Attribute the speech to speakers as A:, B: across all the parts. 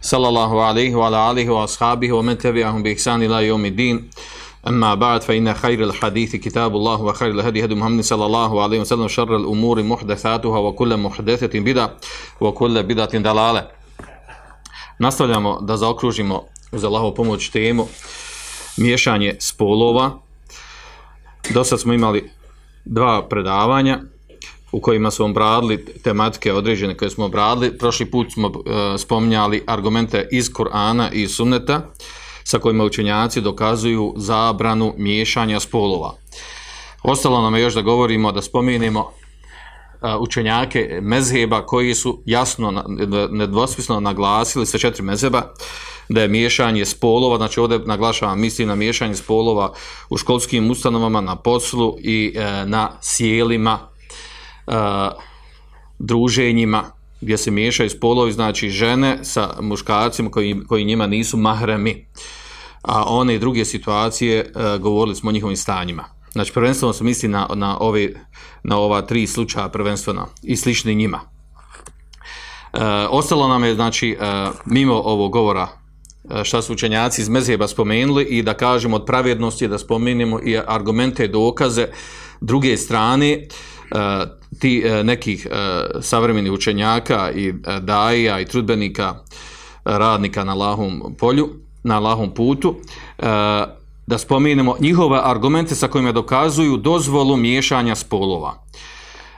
A: صلى الله عليه وعلى آله وأصحابه ومن تبعهم بإحسان إلى يوم الدين أما بعد فإن خير الحديث كتاب الله وخير الهدي هدي محمد صلى الله عليه وسلم شر الأمور محدثاتها وكل محدثة بدعة وكل بدعة ضلالة Nastavljamo da zaokružimo uz Allahovu pomoć temu miješanje spolova. Do sad smo imali dva predavanja u kojima smo obradili tematike određene koje smo obradili. Prošli put smo e, spominjali argumente iz Korana i Sunneta sa kojima učenjaci dokazuju zabranu miješanja spolova. Ostalo nam je još da govorimo, da spomenemo e, učenjake mezheba koji su jasno, nedvosmisleno naglasili sve četiri mezheba da je miješanje spolova, znači ovdje naglašavam mislim na miješanje spolova u školskim ustanovama, na poslu i e, na sjelima, druženjima gdje se miješaju spolovi, znači žene sa muškarcima koji, koji njima nisu mahremi, a one i druge situacije govorili smo o njihovim stanjima. Znači prvenstveno se misli na, na, ove, na ova tri slučaja prvenstveno i slični njima. E, ostalo nam je, znači, e, mimo ovog govora šta su učenjaci iz Mezheba spomenuli i da kažemo od pravednosti da spomenemo i argumente, dokaze druge strane ti e, nekih e, savremenih učenjaka i e, daija i trudbenika e, radnika na lahom polju, na lahom putu, e, da spomenemo njihove argumente sa kojima dokazuju dozvolu miješanja spolova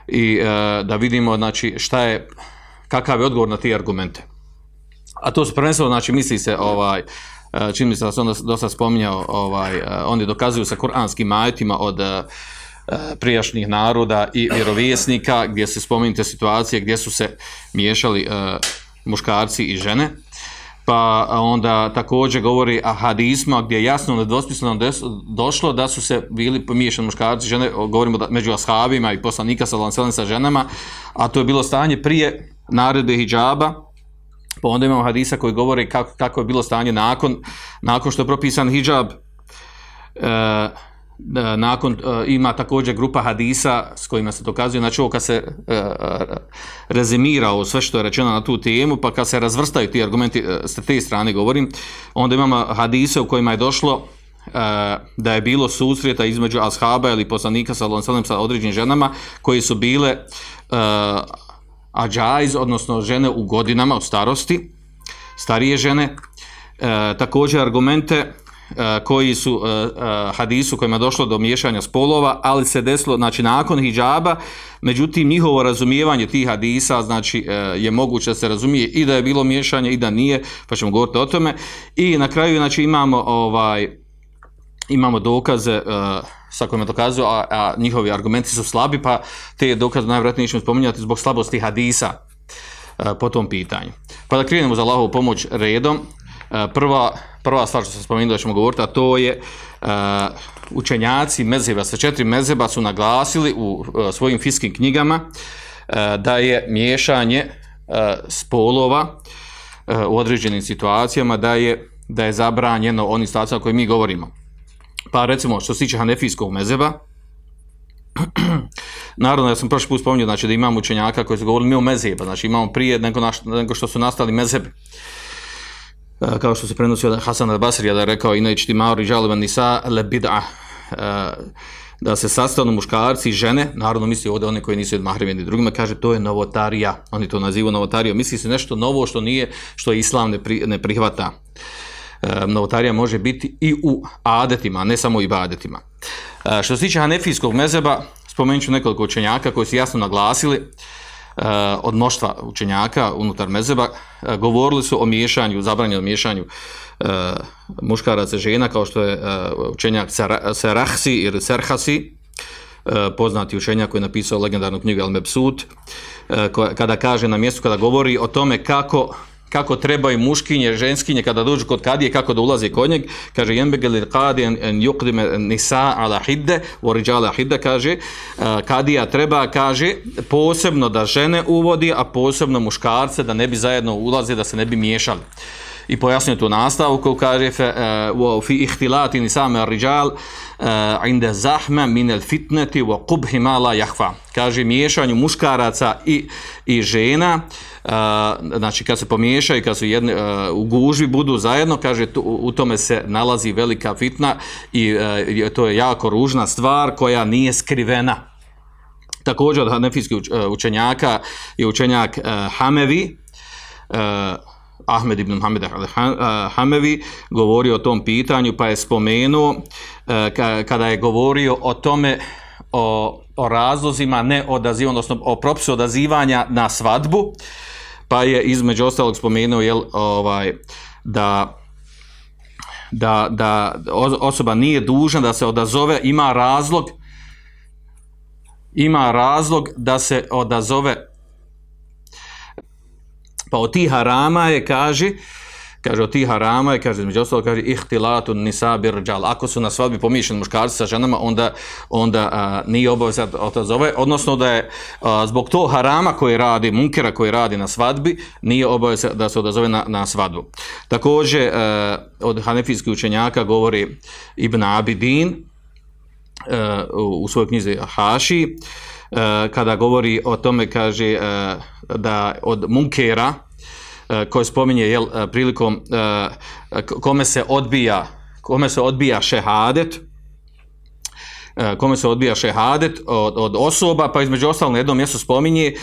A: i e, da vidimo znači šta je kakav je odgovor na te argumente. A to su prvenstveno znači misli se ovaj e, čini mi se da sam dosta spominjao ovaj e, oni dokazuju sa kuranskim ajetima od e, e, prijašnjih naroda i vjerovjesnika gdje se spominjete situacije gdje su se miješali e, muškarci i žene. Pa onda također govori a hadisma gdje je jasno nedvosmisleno došlo da su se bili pomiješani muškarci i žene, govorimo da među ashabima i poslanika sa sa ženama, a to je bilo stanje prije naredbe hidžaba, pa onda imamo hadisa koji govori kako, kako je bilo stanje nakon, nakon što je propisan hidžab, e, da nakon e, ima također grupa hadisa s kojima se dokazuje, znači ovo kad se e, e, rezimira sve što je rečeno na tu temu, pa kad se razvrstaju ti argumenti e, s te strane govorim, onda imamo hadise u kojima je došlo e, da je bilo susreta između ashaba ili poslanika sa sa određenim ženama koji su bile e, ađajz, odnosno žene u godinama od starosti, starije žene, e, također argumente e, koji su e, e, hadisu kojima je došlo do miješanja spolova, ali se desilo znači nakon hidžaba, međutim njihovo razumijevanje tih hadisa znači e, je moguće da se razumije i da je bilo miješanje i da nije, pa ćemo govoriti o tome. I na kraju znači imamo ovaj imamo dokaze sa kojima dokazuju, a, a njihovi argumenti su slabi, pa te dokaze najvjerojatnije ćemo spominjati zbog slabosti hadisa po tom pitanju. Pa da krenemo za Allahovu pomoć redom. Prva, prva stvar što sam spomenuo da ćemo govoriti, a to je uh, učenjaci mezeba, sve četiri mezeba su naglasili u uh, svojim fiskim knjigama uh, da je miješanje spolova u određenim situacijama, da je, da je zabranjeno onim situacijama o mi govorimo. Pa recimo što se tiče Hanefijskog mezeba, naravno ja sam prošli put spomenuo znači, da imamo učenjaka koji su govorili mi o mezeba, znači imamo prije nego, naš, nego što su nastali mezebi. E, kao što se prenosi od Hasan al-Basrija da je rekao ina ičti maori žalban nisa le bid'a e, da se sastanu muškarci i žene, naravno misli ovdje one koji nisu mahremeni drugima, kaže to je novotarija, oni to nazivu novotarijom, misli se nešto novo što nije, što islam ne, pri, ne prihvata. E, novotarija može biti i u adetima, ne samo i badetima. Što se tiče hanefijskog mezeba, spomenut ću nekoliko učenjaka koji su jasno naglasili od mnoštva učenjaka unutar mezeba, e, govorili su o miješanju, zabranjenom miješanju e, muškaraca i žena, kao što je učenjak Serahsi ili Serhasi, poznati učenjak koji je napisao legendarnu knjigu El Mebsut, e, kada kaže na mjestu, kada govori o tome kako kako trebaju muškinje, ženskinje kada dođu kod kadije, kako da ulaze kod njeg, kaže jembegeli kadi en, nisa ala hidde, oriđala hidde, kaže, uh, kadija treba, kaže, posebno da žene uvodi, a posebno muškarce, da ne bi zajedno ulaze, da se ne bi miješali i pojasnio tu nastavku, kaže uh, fi ihtilati nisame rijal uh, inda zahme min el fitneti wa qubhi ma la jahva. Kaže miješanju muškaraca i, i žena, uh, znači kad se pomiješaju, kad su jedne, u gužvi budu zajedno, kaže tu, u tome se nalazi velika fitna i to je jako ružna stvar koja nije skrivena. Također od hanefijskih učenjaka je učenjak Hamevi, Ahmed ibn Muhammed al-Hamevi govorio o tom pitanju pa je spomenuo kada je govorio o tome o, o razlozima ne odaziva, odnosno o propisu odazivanja na svadbu pa je između ostalog spomenuo jel, ovaj, da da, da osoba nije dužna da se odazove, ima razlog ima razlog da se odazove Pa od tih harama je, kaže, kaže od tih harama je, kaže, između ostalo, kaže, ihtilatu nisa birđal. Ako su na svadbi pomiješeni muškarci sa ženama, onda, onda a, nije obavezat odazove, odnosno da je a, zbog to harama koji radi, munkera koji radi na svadbi, nije obavezat da se odazove na, na svadbu. Također, a, od hanefijskih učenjaka govori Ibn Abidin, u svojoj knjizi Haši, kada govori o tome, kaže, da od munkera, E, koje spominje jel, e, prilikom e, kome se odbija kome se odbija šehadet kome se odbija šehadet od, od osoba, pa između ostalo na jednom mjestu spominje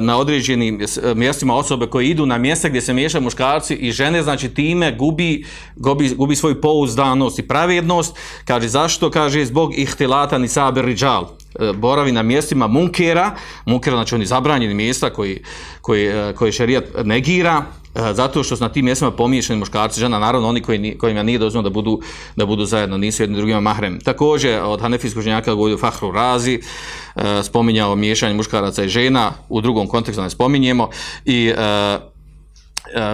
A: na određenim mjestima osobe koje idu na mjesta gdje se miješaju muškarci i žene, znači time gubi, gubi, gubi svoju pouzdanost i pravednost. Kaže, zašto? Kaže, zbog ihtilata ni saber riđal. E, boravi na mjestima munkera, munkera znači oni zabranjeni mjesta koji, koji, e, koji šerijat negira, e, zato što su na tim mjestima pomiješani muškarci, žena, naravno oni koji, kojima nije dozvoljeno da budu, da budu zajedno, nisu jedni drugima mahrem. Također od Hanefijskog ženjaka govorio Fahru Razi, spominjao miješanje muškaraca i žena, u drugom kontekstu ne spominjemo, i Uh,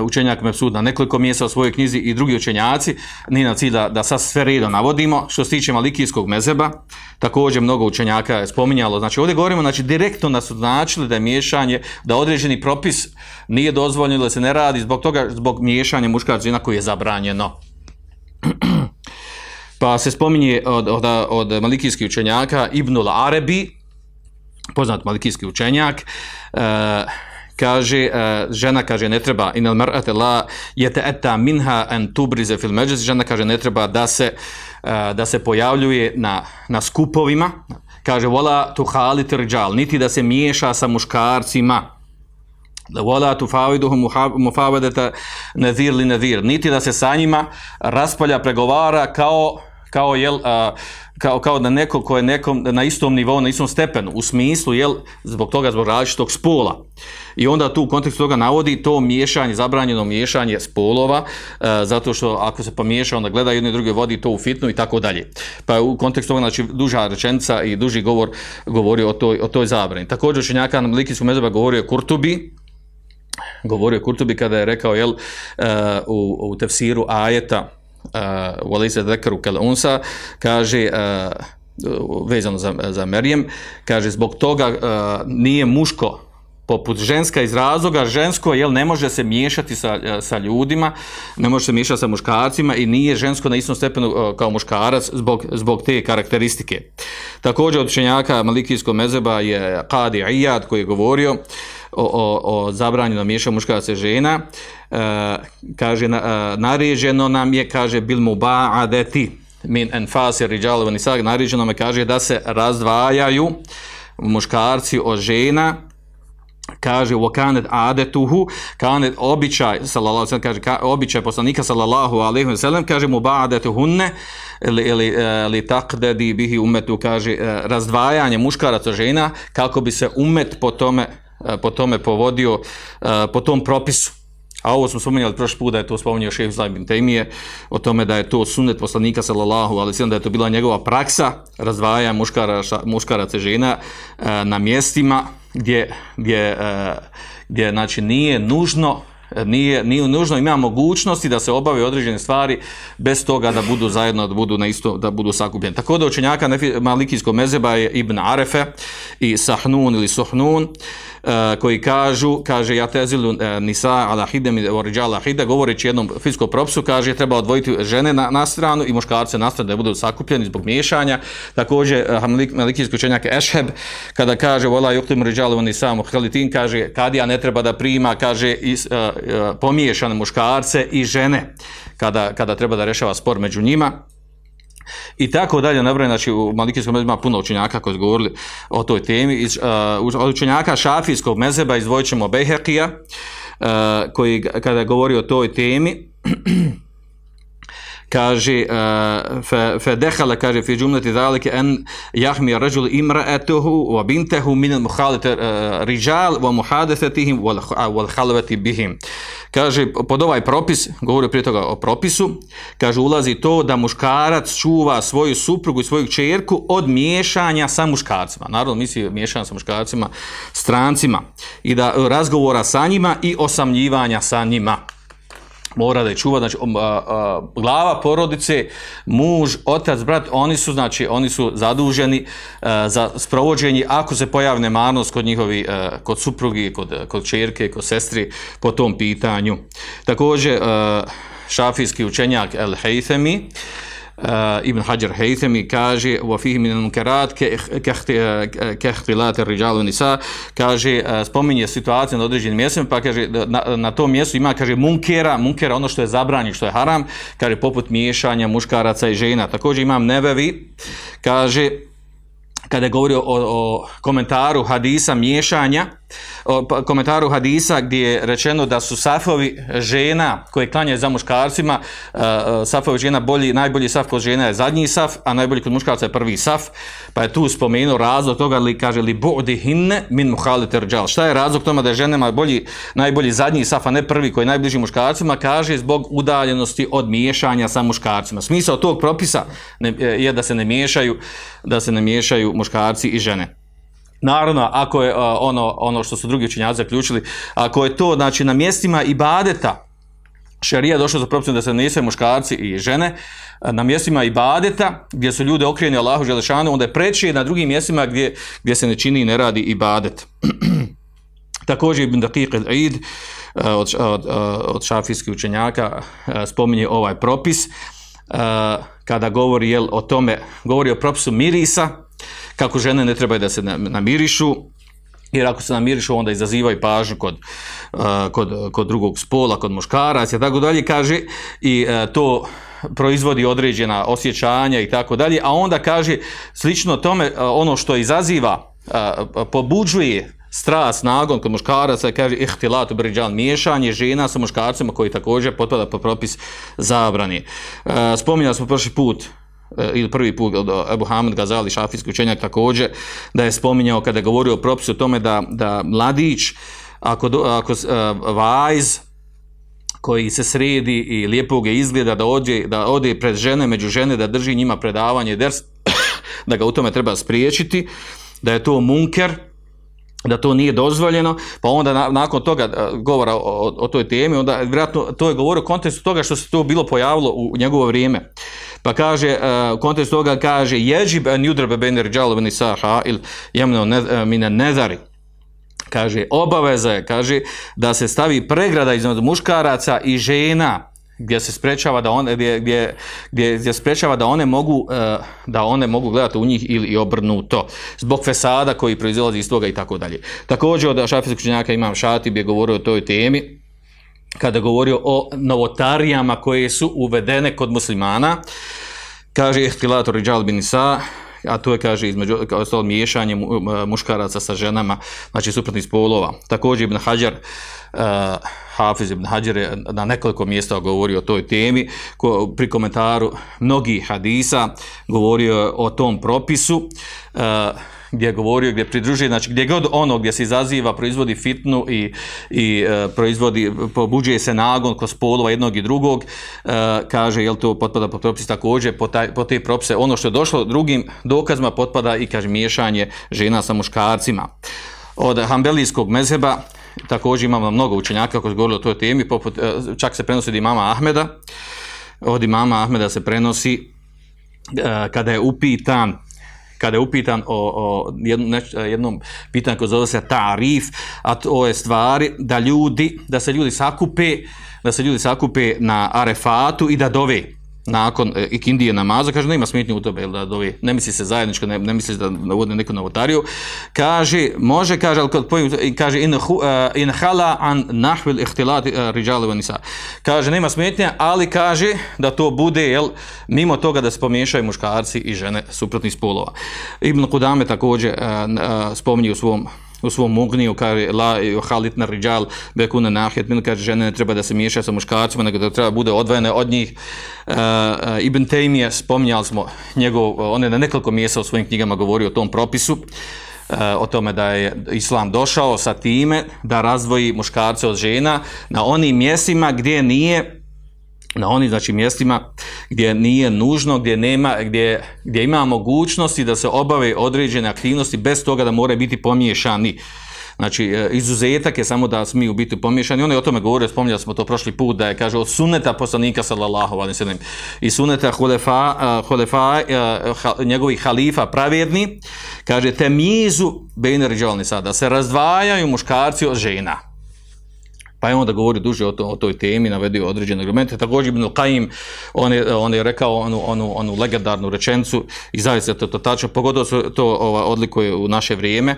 A: učenjak Mefsud na nekoliko mjesta u svojoj knjizi i drugi učenjaci, nije na cilj da, da sad sve redo navodimo, što se tiče malikijskog mezeba, također mnogo učenjaka je spominjalo, znači ovdje govorimo, znači direktno nas označili da je miješanje, da određeni propis nije dozvoljeno, da se ne radi zbog toga, zbog miješanja muškaraca žena koji je zabranjeno. pa se spominje od, od, od malikijskih učenjaka Ibnul Arabi, poznat malikijski učenjak, uh, kaže uh, žena kaže ne treba inal mar'ata la yata'atta minha an tubriza fil majlis. Žena kaže ne treba da se uh, da se pojavljuje na na skupovima. Kaže wala tu khalit rijal niti da se miješa sa muškarcima. Wala tufawiduhum mufawadata nadhir li nadhir niti da se sa njima raspalja pregovara kao kao jel kao, kao da neko ko je nekom na istom nivou, na istom stepenu, u smislu, jel, zbog toga, zbog različitog spola. I onda tu u kontekstu toga navodi to miješanje, zabranjeno miješanje spolova, uh, zato što ako se pomiješa, onda gleda jedno i druge vodi to u fitnu i tako dalje. Pa u kontekstu toga, znači, duža rečenica i duži govor govori o toj, o toj zabrani. Također, učenjaka na mezeba govori o Kurtubi, govorio Kurtubi kada je rekao, jel, uh, u, u tefsiru ajeta, uh, Walisa Dekaru Unsa, kaže, uh, vezano za, za Merijem, kaže, zbog toga uh, nije muško poput ženska iz razloga, žensko jel, ne može se miješati sa, uh, sa ljudima, ne može se miješati sa muškarcima i nije žensko na istom stepenu uh, kao muškarac zbog, zbog te karakteristike. Također od učenjaka Malikijskog mezeba je Qadi Iyad koji je govorio o, o, o zabranjenom miješanju muškaraca i žena, e, kaže, na, e, naređeno nam je, kaže, bil mu ba'adeti min enfasi riđalovan i sag, naređeno nam je, kaže, da se razdvajaju muškarci od žena, kaže u kanet adetuhu kanet običaj sallallahu alejhi kaže ka, običaj poslanika sallallahu alejhi ve sellem kaže mu ba'detuhunne ili ili e, li taqdadi bihi umetu kaže e, razdvajanje muškaraca žena kako bi se umet po tome E, po tome povodio, po tom propisu. A ovo smo spomenuli prošli put da je to spomenuo šeheh Zlajbin Temije, o tome da je to sunnet poslanika sallallahu, ali da je to bila njegova praksa, razdvaja muškara, muškaraca i žena e, na mjestima gdje, gdje, gdje znači, nije nužno nije, nije nužno, ima mogućnosti da se obave određene stvari bez toga da budu zajedno, da budu na isto, da budu sakupljeni. Tako da učenjaka Malikijskog mezeba je Ibn Arefe i Sahnun ili Suhnun, E, koji kažu, kaže ja tezilu e, nisa ala hidem i oriđala hide, govoreći jednom fizičkom propisu, kaže treba odvojiti žene na, na stranu i muškarce na stranu da budu sakupljeni zbog miješanja. Također, e, Malikijski učenjak Ešheb, kada kaže vola juktim oriđala nisa muhalitin, kaže kadija ne treba da prima, kaže is, pomiješane muškarce i žene kada, kada treba da rešava spor među njima. I tako dalje, nabrojeno, znači u Malikijskom mezebu ima puno učenjaka koji su govorili o toj temi. Iz, uh, od učenjaka šafijskog mezeba izdvojit ćemo Behekija, uh, koji kada govori o toj temi, kaže uh, fe dehala kaže fi džumleti zalike en jahmi rajul imra'atuhu wa bintahu min al mukhalit uh, rijal wa muhadathatihi wal khalwati bihim. Kaže pod ovaj propis govori prije toga o propisu kaže ulazi to da muškarac čuva svoju suprugu i svoju ćerku od miješanja sa muškarcima. Naravno misli miješanja sa muškarcima strancima. I da razgovora sa njima i osamljivanja sa njima mora da je čuva, znači a, a, glava porodice, muž, otac, brat, oni su znači oni su zaduženi a, za sprovođenje ako se pojavi nemarnost kod njihovi a, kod suprugi, kod kod ćerke, kod sestri po tom pitanju. Također a, šafijski učenjak El Haythami uh, Ibn Hajar Haythami kaže wa fihi min al-munkarat ka wa nisa kaže uh, spominje situaciju na određenim mjestima pa kaže na, na tom mjestu ima kaže munkera munkera ono što je zabranjeno što je haram kaže poput miješanja muškaraca i žena. Također imam nevevi kaže kada je govorio o, o komentaru hadisa miješanja, o pa, komentaru hadisa gdje je rečeno da su safovi žena koje klanjaju za muškarcima, uh, safovi žena bolji, najbolji saf kod žena je zadnji saf, a najbolji kod muškarca je prvi saf, pa je tu spomenuo razlog toga li kaže li budi hinne min muhaliter džal. Šta je razlog toma da je ženama bolji, najbolji zadnji saf, a ne prvi koji je najbliži muškarcima, kaže zbog udaljenosti od miješanja sa muškarcima. Smisao tog propisa ne, je da se ne miješaju, da se ne miješaju muškarci i žene. Naravno, ako je ono, ono što su drugi učinjaci zaključili, ako je to znači, na mjestima ibadeta, šarija došla za propisom da se nese muškarci i žene, na mjestima ibadeta, gdje su ljudi okrijeni Allahu Želešanu, onda je preći na drugim mjestima gdje, gdje se ne čini i ne radi ibadet. Također Ibn Daqiq al-Eid od, od, od šafijskih učenjaka spominje ovaj propis kada govori jel, o tome, govori o propisu mirisa, kako žene ne trebaju da se namirišu, jer ako se namirišu onda izazivaju pažnju kod, uh, kod, kod drugog spola, kod muškaraca i tako dalje, kaže i uh, to proizvodi određena osjećanja i tako dalje, a onda kaže slično tome uh, ono što izaziva, pobuđuje strast, nagon kod muškaraca, kaže ihtilatu briđal, miješanje žena sa muškarcima koji također potpada po propis zabrani. Spominjali smo prošli put ili prvi put od Ebu Hamid Gazali, šafijski učenjak također, da je spominjao kada je govorio o propisu o tome da, da mladić, ako, ako uh, vajz, koji se sredi i lijepo ga izgleda da ode, da ode pred žene, među žene, da drži njima predavanje, ders, da ga u tome treba spriječiti, da je to munker, da to nije dozvoljeno, pa onda na, nakon toga e, govora o, o, o toj temi, onda vjerojatno to je govorio u kontekstu toga što se to bilo pojavilo u njegovo vrijeme. Pa kaže, uh, u kontekstu toga kaže, jeđib an judrabe bener džalovani saha il jemno ne, mine nezari. Kaže, obaveza je, kaže, da se stavi pregrada između muškaraca i žena, gdje se sprečava da one gdje, gdje, gdje, sprečava da one mogu uh, da one mogu gledati u njih ili obrnuto zbog fesada koji proizilazi iz toga i tako dalje. Također od šafijskog učenjaka imam Šatib je govorio o toj temi kada govorio o novotarijama koje su uvedene kod muslimana kaže ihtilator rijal bin Isa a to je kaže između kao stalo miješanje muškaraca sa ženama znači suprotnih spolova. Također ibn Hajar uh, Hafiz ibn Hajar je na nekoliko mjesta govorio o toj temi ko, pri komentaru mnogih hadisa govorio o tom propisu. Uh, gdje je govorio, gdje pridružuje, znači gdje god ono gdje se izaziva, proizvodi fitnu i, i uh, proizvodi, pobuđuje se nagon kod spolova jednog i drugog, uh, kaže, jel to potpada po propisi također, po, taj, po te propise, ono što je došlo drugim dokazima potpada i, kaže, miješanje žena sa muškarcima. Od hambelijskog mezheba također imamo mnogo učenjaka koji su govorili o toj temi, poput, e, čak se prenosi od imama Ahmeda, od imama Ahmeda se prenosi e, kada je upitan kada je upitan o, o jednom, neć, jednom pitanju koji zove se tarif, a to je stvari da ljudi, da se ljudi sakupe, da se ljudi sakupe na arefatu i da dove nakon e, ikindije namaza, kaže nema smetnje u tome, da dovi, ne misli se zajedničko, ne, ne misli da uvode neku novotariju, kaže, može, kaže, ali kod pojim, kaže, in, hu, uh, in hala an nahvil ihtilati uh, riđali nisa. Kaže, nema smetnje, ali kaže da to bude, jel, mimo toga da se pomiješaju muškarci i žene suprotnih spolova. Ibn Kudame također uh, spominje u svom u svom mugniju, kaže la halit na riđal bekune nahijet, min kaže žene ne treba da se miješa sa muškarcima, nego da treba bude odvojene od njih. Uh, uh, Ibn Taymije, spominjali smo njegov, on je na nekoliko mjesta u svojim knjigama govorio o tom propisu, uh, o tome da je Islam došao sa time da razdvoji muškarce od žena na onim mjestima gdje nije na onim znači mjestima gdje nije nužno, gdje nema gdje, gdje ima mogućnosti da se obave određene aktivnosti bez toga da moraju biti pomiješani. Znači, e, izuzetak je samo da smiju biti pomiješani. On je o tome govorio, spominjali smo to prošli put, da je, kaže, od suneta poslanika, sallallahu alaihi sallam, i suneta hulefa, uh, hulefa ha, njegovih halifa pravjedni, kaže, temizu bejner sada, da se razdvajaju muškarci od žena. Pa je onda govorio duže o, to, o toj temi, navedio određene argumente. Također Ibn Qaim, on je, on je rekao onu, onu, onu legendarnu rečencu i zavisno to, to tačno, pogotovo su to ova, odlikuje u naše vrijeme,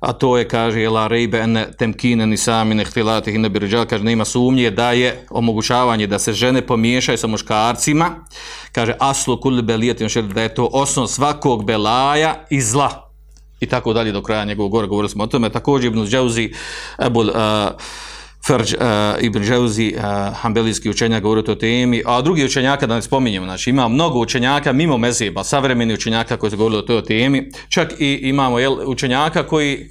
A: a to je, kaže, la rejbe ene temkine ni sami ne htilati hine kaže, nema sumnje da je omogućavanje da se žene pomiješaju sa muškarcima, kaže, aslu kulli belijetim da je to osnov svakog belaja i zla. I tako dalje do kraja njegovog govora govorili smo o tome. Također Ibn Džauzi, Ebul, Farđ uh, Ibn Džauzi, uh, hambelijski učenjak, govori o temi, a drugi učenjaka, da ne spominjemo, znači ima mnogo učenjaka mimo mezeba, savremeni učenjaka koji su govorili o toj temi, čak i imamo jel, učenjaka koji,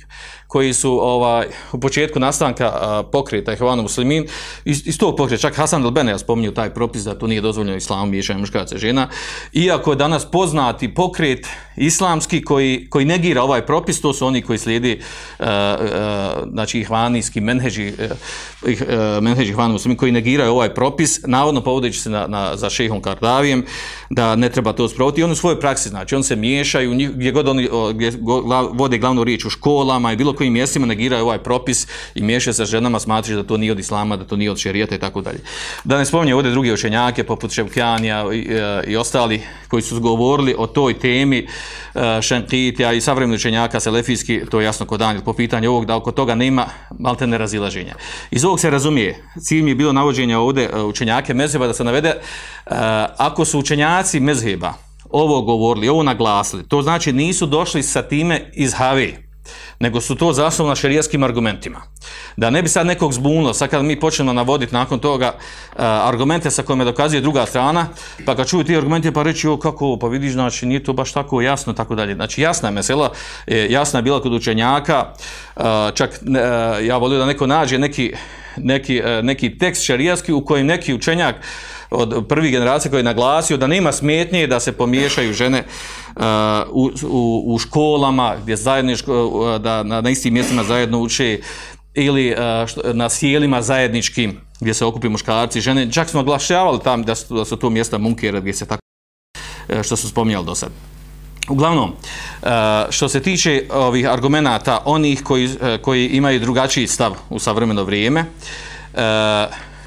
A: koji su ovaj u početku nastanka pokreta Ihvanu Muslimin. Iz, iz tog pokreta čak Hasan al-Banna spominju taj propis da to nije dozvoljeno islamom miješanje muškaraca i žena. Iako je danas poznati pokret islamski koji, koji negira ovaj propis to su oni koji slijedi a, a, znači Ihvanijski menheđi ih, menheđi Ihvanu Muslimin koji negiraju ovaj propis navodno povodeći se na, na, za šehom Kardavijem da ne treba to sprovoditi on u svojoj praksi znači on se miješaju gdje god oni gdje vode glavnu riječ u školama i bilo kojim mjestima negiraju ovaj propis i miješaju sa ženama, smatrajući da to nije od islama, da to nije od šerijata i tako dalje. Da ne spominje ovdje drugi učenjake, poput Ševkjanija i, e, i ostali, koji su govorili o toj temi e, Šenkitija i savremeni učenjaka Selefijski, to je jasno kod Daniel, po pitanju ovog, da oko toga nema malte nerazilaženja. Iz ovog se razumije, cilj mi je bilo navođenje ovdje e, učenjake mezheba, da se navede, ako su učenjaci mezheba ovo govorili, ovo naglasili, to znači nisu došli sa time iz Havije, nego su to zasnovno na šerijaskim argumentima. Da ne bi sad nekog zbunilo, sad kad mi počnemo navoditi nakon toga uh, argumente sa kojima dokazuje druga strana, pa kad čuju ti argumenti pa reći, o kako, pa vidiš, znači nije to baš tako jasno, tako dalje. Znači jasna je mesela, jasna je bila kod učenjaka, uh, čak ja volio da neko nađe neki, neki, neki tekst šerijaski u kojem neki učenjak od prvih generacija koji je naglasio da nema smetnje da se pomiješaju žene uh, u, u, u školama gdje zajedničko, uh, da na, na istim mjestima zajedno uče ili uh, što, na sjelima zajedničkim gdje se okupi muškarci i žene. Čak smo oglašavali tam da su, da su to mjesta munkera gdje se tako uh, što su spominjali do sad. Uglavnom, uh, što se tiče ovih argumenata, onih koji, koji imaju drugačiji stav u savremeno vrijeme,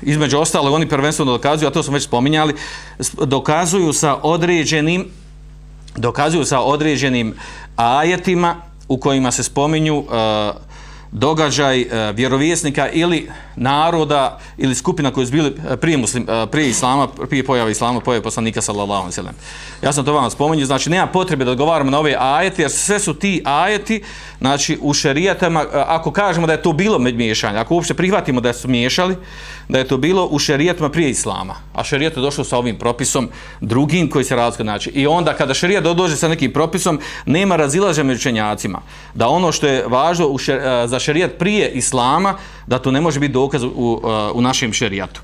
A: između ostalo, oni prvenstveno dokazuju, a to smo već spominjali, dokazuju sa određenim dokazuju sa određenim ajetima u kojima se spominju uh, događaj uh, vjerovjesnika ili naroda ili skupina koji su bili uh, prije, muslim, uh, prije islama, prije pojave islama, pojave poslanika sallallahu alaihi sallam. Ja sam to vam spominio, znači nema potrebe da odgovaramo na ove ajeti, jer sve su ti ajeti, znači u šerijatama, ako kažemo da je to bilo miješanje, ako uopšte prihvatimo da su miješali, da je to bilo u šerijatama prije islama, a šerijat je došao sa ovim propisom drugim koji se razlika znači. I onda kada šerijat dođe sa nekim propisom, nema razilaženja među učenjacima, da ono što je važno u šer, za šerijat prije islama, da to ne može biti dokaz u, u našem šerijatu.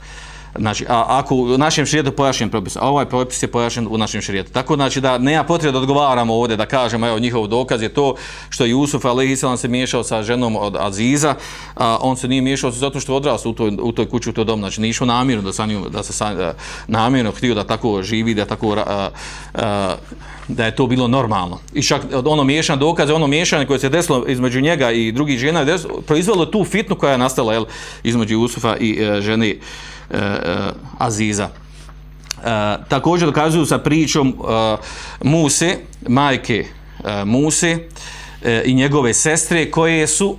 A: Znači, a, ako u našem širijetu pojašnjen propis, a ovaj propis je pojašnjen u našem širijetu. Tako znači da nema potrebe da odgovaramo ovdje, da kažemo, evo, njihov dokaz je to što je Jusuf a.s. se miješao sa ženom od Aziza, a on se nije miješao zato što je odrastao u toj, u toj kući, u toj dom, znači nije išao namjerno da, sa njim, da se sa, namjerno htio da tako živi, da tako a, a, da je to bilo normalno. I čak ono miješanje dokaze, ono miješanje koje se desilo između njega i drugih žena, proizvelo tu fitnu koja je nastala jel, između Jusufa i e, žene Aziza. E, također dokazuju sa pričom e, Muse, majke Muse i njegove sestre koje su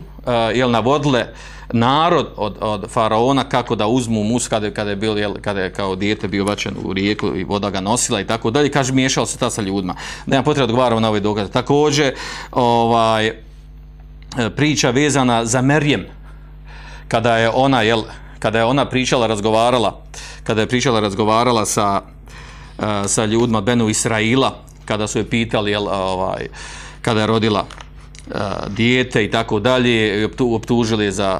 A: jel, navodile narod od, od faraona kako da uzmu mus kada, kada je bio jel, kada je kao dijete bio bačen u rijeku i voda ga nosila i tako dalje. Kaže miješao se ta sa ljudima. Nema potreba odgovaramo na ove dokaze. Također ovaj priča vezana za Merjem kada je ona jel, kada je ona pričala, razgovarala, kada je pričala, razgovarala sa, uh, sa ljudima Benu Israila, kada su je pitali, jel, ovaj, kada je rodila uh, dijete i tako dalje, optužili za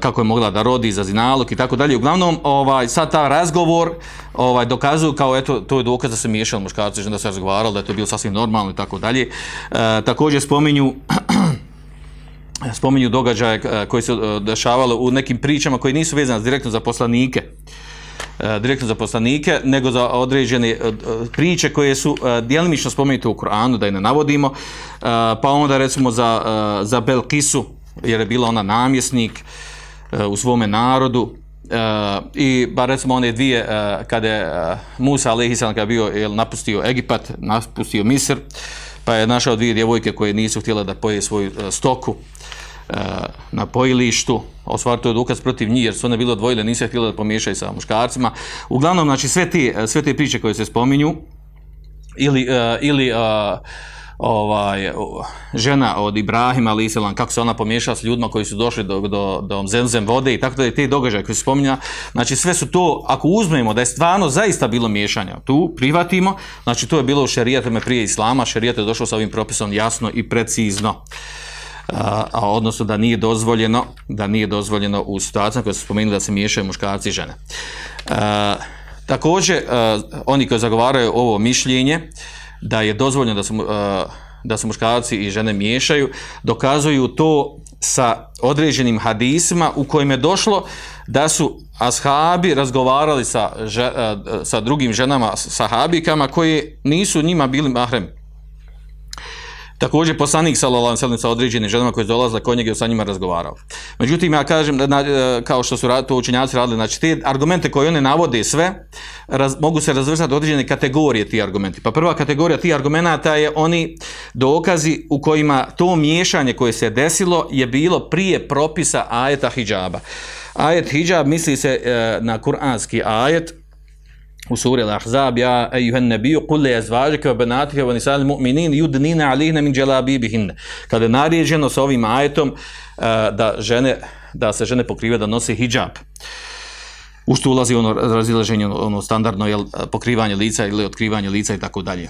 A: kako je mogla da rodi za zinalog i tako dalje. Uglavnom, ovaj, sad ta razgovor ovaj, dokazuju kao, eto, to je dokaz da se miješali muškarci, da se razgovarali, da je to bilo sasvim normalno i tako dalje. Također spominju spominju događaje eh, koji se eh, dešavalo u nekim pričama koji nisu vezane direktno za poslanike. Eh, direktno za poslanike, nego za određene priče koje su djelimično spomenute u Koranu, da je ne navodimo, pa onda recimo za, za Belkisu, jer je bila ona namjesnik u svome narodu, i ba recimo one dvije, kada je Musa Alehisan kada je bio, je napustio Egipat, napustio Misr, pa je našao dvije djevojke koje nisu htjele da poje svoju stoku, na pojilištu, osvar to je dokaz protiv njih, jer su one bilo dvojile, nisu htjeli da pomiješaju sa muškarcima. Uglavnom, znači, sve te, sve te priče koje se spominju, ili, uh, ili uh, ovaj, žena od Ibrahima, ali Iselan, kako se ona pomiješala s ljudima koji su došli do, do, do zemzem vode i tako da je te događaje koje se spominja, znači sve su to, ako uzmemo da je stvarno zaista bilo miješanja, tu prihvatimo, znači to je bilo u šerijatama prije Islama, šerijat je došao sa ovim propisom jasno i precizno. A, odnosno da nije dozvoljeno da nije dozvoljeno u situacijama koje su spomenuli da se miješaju muškarci i žene. A, također, a, oni koji zagovaraju ovo mišljenje da je dozvoljeno da a, da se muškarci i žene miješaju, dokazuju to sa određenim hadisima u kojim je došlo da su ashabi razgovarali sa, sa drugim ženama, sahabikama koji nisu njima bili mahrem, Također poslanik sallallahu alejhi sa određenim ženama koje dolazile kod njega i sa njima razgovarao. Međutim ja kažem da e, kao što su to učenjaci radili, znači te argumente koje one navode sve mogu se razvrstati određene kategorije ti argumenti. Pa prva kategorija ti argumenata je oni dokazi u kojima to miješanje koje se desilo je bilo prije propisa ajeta hidžaba. Ajet hidžab misli se e, na kuranski ajet u suri Al-Ahzab, ja, ejuhen nebiju, kule azvažike, wa benatike, wa nisali mu'minin, yudnina alihne min dželabibihin. Kada je naređeno sa ovim ajetom uh, da, žene, da se žene pokrive da nose hijab. U što ulazi ono razilaženje, ono standardno jel, pokrivanje lica ili otkrivanje lica i tako dalje.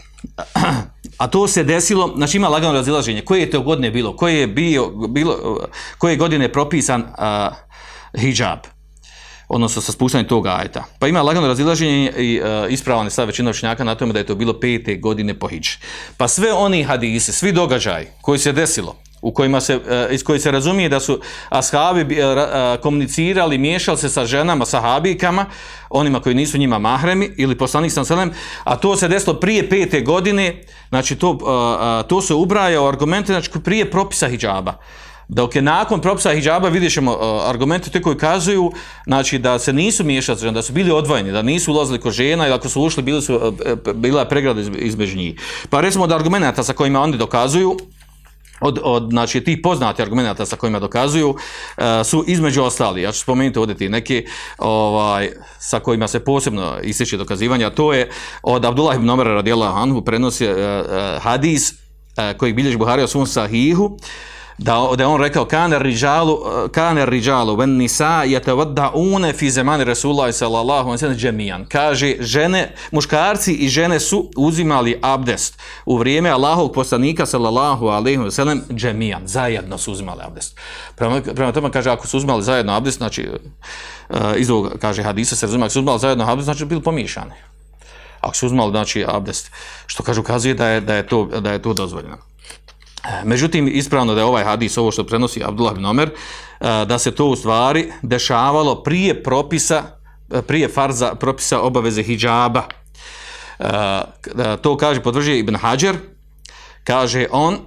A: A to se desilo, znači ima lagano razilaženje. Koje je to godine bilo? Koje je, bio, bilo, koje godine je propisan uh, hijab? Odnosno sa spuštanjem tog ajeta. Pa ima lagano razilaženje i uh, ispravan je većina učenjaka na tome da je to bilo pete godine po hiđi. Pa sve oni hadise, svi događaji koji se desilo, u kojima se, uh, iz koji se razumije da su ashabi uh, uh, komunicirali, miješali se sa ženama, sahabijkama, onima koji nisu njima mahremi ili poslanik sam selem, a to se desilo prije pete godine, znači to, to se ubraja u argumente znači, prije propisa hijjaba dok je nakon propisa hijjaba vidjet ćemo uh, argumente te koji kazuju znači da se nisu miješali, da su bili odvojeni, da nisu ulazili ko žena ili ako su ušli bili su, uh, bila pregrada između njih. Pa recimo od argumenta sa kojima oni dokazuju, od, od znači, tih poznati argumenta sa kojima dokazuju, uh, su između ostali, ja ću spomenuti ovdje ti neki ovaj, sa kojima se posebno ističe dokazivanja, to je od Abdullah ibn Omer radijallahu anhu prenosi hadis koji bilježi Buhari o svom sahihu, da, da je on rekao kane riđalu, kane riđalu ven nisa une fi zemani Rasulullah sallallahu alaihi džemijan. Kaže, žene, muškarci i žene su uzimali abdest u vrijeme Allahovog poslanika sallallahu alaihi sallam džemijan. Zajedno su uzimali abdest. Prema, prema tome kaže, ako su uzimali zajedno abdest, znači uh, iz ovog, kaže hadisa se razumije, ako su uzimali zajedno abdest, znači bili pomiješani. Ako su uzimali, znači, abdest. Što kaže, ukazuje da je, da je, to, da je to dozvoljeno. Međutim, ispravno da je ovaj hadis, ovo što prenosi Abdullah ibn Omer, e, da se to u stvari dešavalo prije propisa, e, prije farza propisa obaveze hijjaba. E, to kaže, podvržuje Ibn Hajar, kaže on,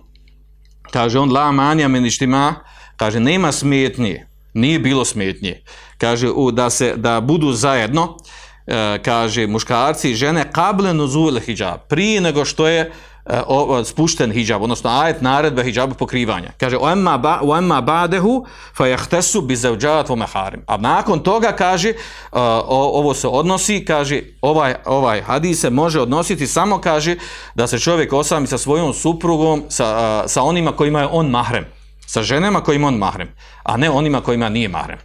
A: kaže on, la manija meništima, kaže, nema smetnje, nije bilo smetnje, kaže, da se, da budu zajedno, kaže, muškarci i žene, kable nuzule hijjab, prije nego što je E, spušten hijab, odnosno ajet naredbe hijabu pokrivanja. Kaže, o emma, ba, o emma badehu fa jahtesu bi meharim. A nakon toga kaže, uh, ovo se odnosi, kaže, ovaj, ovaj hadis se može odnositi samo, kaže, da se čovjek osami sa svojom suprugom, sa, uh, sa onima kojima je on mahrem. Sa ženama kojima on mahrem, a ne onima kojima nije mahrem.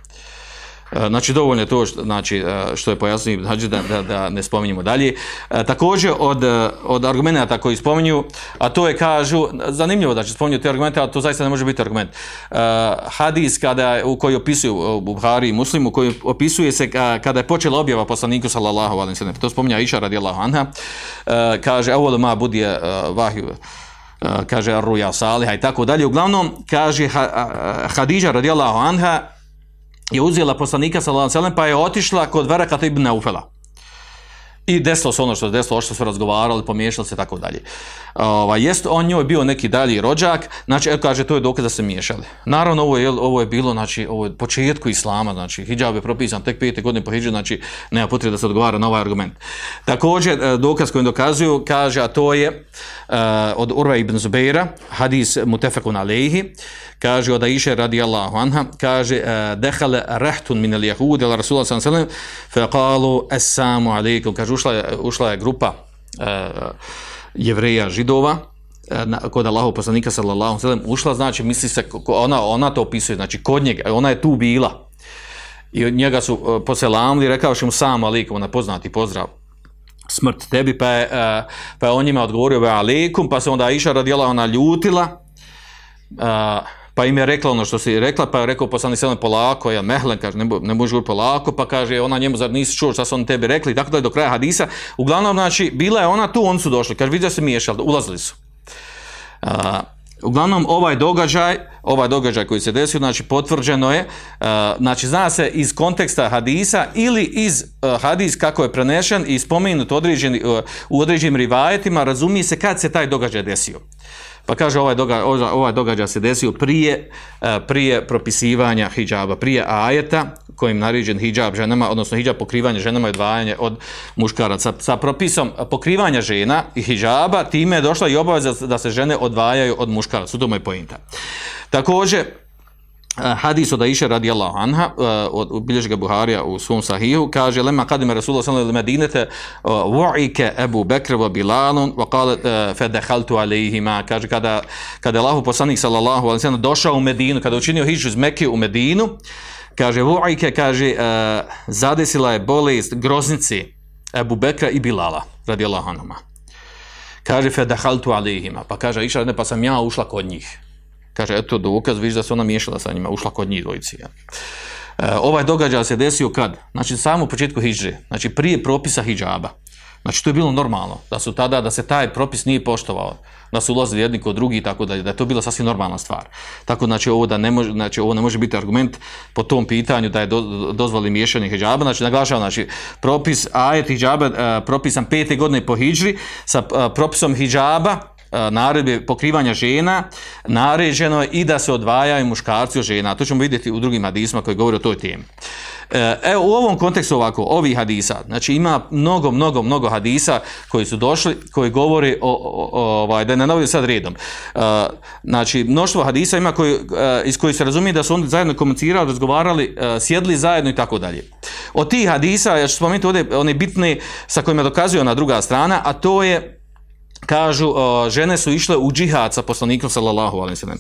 A: E, znači dovoljno je to što, znači, e, što je pojasnio znači, da, da, da, ne spominjemo dalje. E, također od, od argumenta koji spominju, a to je kažu, zanimljivo da će spominju te argumente, ali to zaista ne može biti argument. Hadis kada, u koji opisuju u Buhari i Muslimu, koji opisuje se kada je počela objava poslaniku sallallahu alaihi sallam, to spominja Iša radijallahu anha, kaže, evo ma budije vahiju, kaže Ruja Saliha i tako dalje. Uglavnom, kaže Hadidža radijallahu anha, ја узела посланика салалалаху алейхи па е отишла код Вераката ибн Науфела. I desilo se ono što se desilo, što su razgovarali, pomiješali se tako dalje. Ovaj jest on njoj bio neki dalji rođak, znači kaže to je dokaz da se miješali. Naravno ovo je ovo je bilo znači ovo je početku islama, znači hidžab je propisan tek pete godine po hidžu, znači nema potrebe da se odgovara na ovaj argument. Također e, dokaz koji dokazuju kaže a to je uh, od Urva ibn Zubeira, hadis mutefekun alejhi, kaže od Aisha radijallahu anha, kaže uh, dehale rehtun min al jehudi ala Rasulullah sellem, fa qalu assalamu alejkum, kaže ušla ušla je grupa uh, jevreja, židova, e, kod Allahov poslanika sallallahu sallam ušla, znači misli se, ona, ona to opisuje, znači kod njega, ona je tu bila. I od njega su uh, poselamili, rekao mu sam alikum, ona poznati pozdrav, smrt tebi, pa je, pa je on njima odgovorio alikum, pa se onda iša radijela, ona ljutila, pa im je rekla ono što si rekla, pa je rekao poslanik sallam polako, ja mehlen, kaže, ne, ne može govoriti polako, pa kaže, ona njemu, zar nisi čuo šta su oni tebi rekli, tako da je do kraja hadisa. Uglavnom, znači, bila je ona tu, oni su došli, kaže, vidio se miješali, ulazili su. Uh, uglavnom, ovaj događaj, ovaj događaj koji se desio, znači, potvrđeno je, uh, znači, zna se iz konteksta hadisa ili iz uh, hadis kako je prenešen i spomenut određeni, uh, u određenim rivajetima, razumije se kad se taj događaj desio. Pa kaže ovaj događaj, ovaj događaj se desio prije, e, prije propisivanja hijjaba, prije ajeta kojim naređen hijjab ženama, odnosno hijjab pokrivanja ženama i odvajanje od muškaraca. Sa propisom pokrivanja žena i hijjaba time je došla i obaveza da se žene odvajaju od muškaraca. To je pojenta. Također, hadis od Aisha radijallahu anha od bilježi Buharija u svom sahihu kaže lema kadime Rasulullah sallallahu alejhi medinete wa'ike Abu Bekr wa Bilal wa qala fa dakhaltu alayhima kaže kada kada je Allahu poslanik sallallahu alejhi ve došao u Medinu kada učinio hidžu iz Mekke u Medinu kaže wa'ike kaže zadesila je bolest groznici Abu Bekra i Bilala radijallahu anhuma. Kaže fa dakhaltu alayhima pa kaže Aisha ne pa sam ja ušla kod njih Kaže, eto dokaz, viš da se ona miješala sa njima, ušla kod njih dvojici. Ja. E, ovaj događaj se desio kad? Znači, samo u početku hijđe, znači prije propisa hijđaba. Znači, to je bilo normalno, da su tada, da se taj propis nije poštovao, da su ulazili jedni kod drugi, tako da, da je to bila sasvim normalna stvar. Tako, znači, ovo, da ne može, znači, ovo ne može biti argument po tom pitanju da je do, dozvoli miješanje hijđaba. Znači, naglašavam, znači, propis ajet hijđaba, uh, propisan pete godine po hijđri, sa uh, propisom hijđaba, naredbe pokrivanja žena, naređeno je i da se odvajaju muškarci od žena. To ćemo vidjeti u drugim hadisma koji govore o toj temi. Evo, u ovom kontekstu ovako, ovih hadisa, znači ima mnogo, mnogo, mnogo hadisa koji su došli, koji govori o, o, o ovaj, da ne navodim sad redom. Znači, mnoštvo hadisa ima koji, iz kojih se razumije da su oni zajedno komunicirali, razgovarali, sjedli zajedno i tako dalje. Od tih hadisa, ja ću spomenuti ovdje one bitne sa kojima dokazuje ona druga strana, a to je kažu, žene su išle u džihad sa poslanikom sallallahu alejhi ve sellem.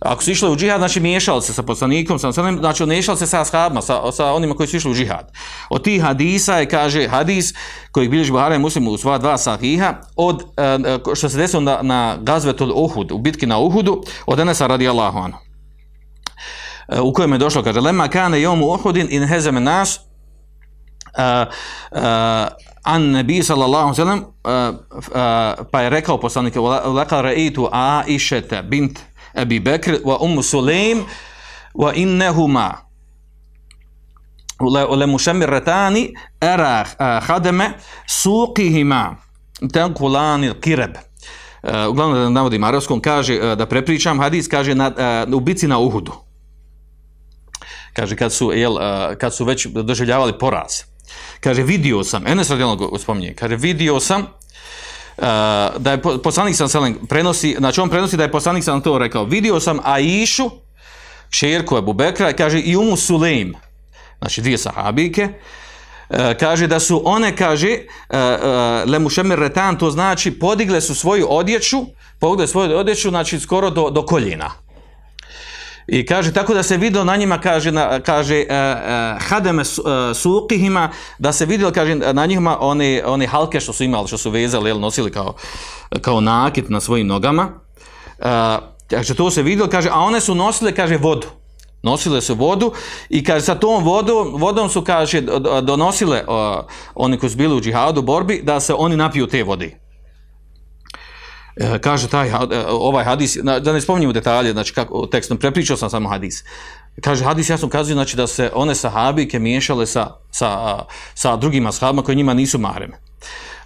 A: ako su išli u džihad, znači miješali se sa poslanikom, sa, znači miješali se sa ashabima, sa, sa onima koji su išli u džihad. Od tih hadisa je, kaže, hadis koji bilježi Buhara i Muslim u sva dva sahiha, od, e, što se desilo na, na gazvetul Uhud, u bitki na Uhudu, od Enesa radijallahu anhu. E, u kojem je došlo, kaže, lema kane jomu Uhudin in hezeme nas, uh, uh, an nebi sallallahu sallam, uh, uh, pa je rekao poslanike, laka reitu Aishete bint Ebi Bekr wa Ummu Sulaim wa innehuma le mušemirretani era hademe suqihima tenkulani kireb. Uglavnom da navodim arabskom, kaže, da prepričam, hadis kaže na, u bici na Uhudu. Kaže, kad su, jel, kad su već doživljavali poraz. Kaže, vidio sam, Enes radijalno spominje, kaže, vidio sam uh, da je poslanik sam Selem prenosi, znači on prenosi da je poslanik sam to rekao, vidio sam Aishu, šerku Ebu Bekra, kaže, i Umu Sulejm, znači dvije sahabike, uh, kaže da su one, kaže, uh, uh, lemušemir retan, to znači podigle su svoju odjeću, podigle svoju odjeću, znači skoro do, do koljena. I kaže, tako da se vidio na njima, kaže, na, kaže uh, uh, hademe uh, suqihima, da se vidio, kaže, na njima one, one halke što su imali, što su vezali, jel, nosili kao, kao nakit na svojim nogama. Kaže, to se vidio, kaže, a one su nosile, kaže, vodu. Nosile su vodu i kaže, sa tom vodom, vodom su, kaže, donosile uh, oni koji su bili u džihadu, borbi, da se oni napiju te vode. E, kaže taj ovaj hadis da ne spominjemo detalje znači kako tekstom prepričao sam samo hadis. Kaže hadis jasno kazuje znači da se one sahabike miješale sa, sa, sa drugim ashabima koji njima nisu mahreme.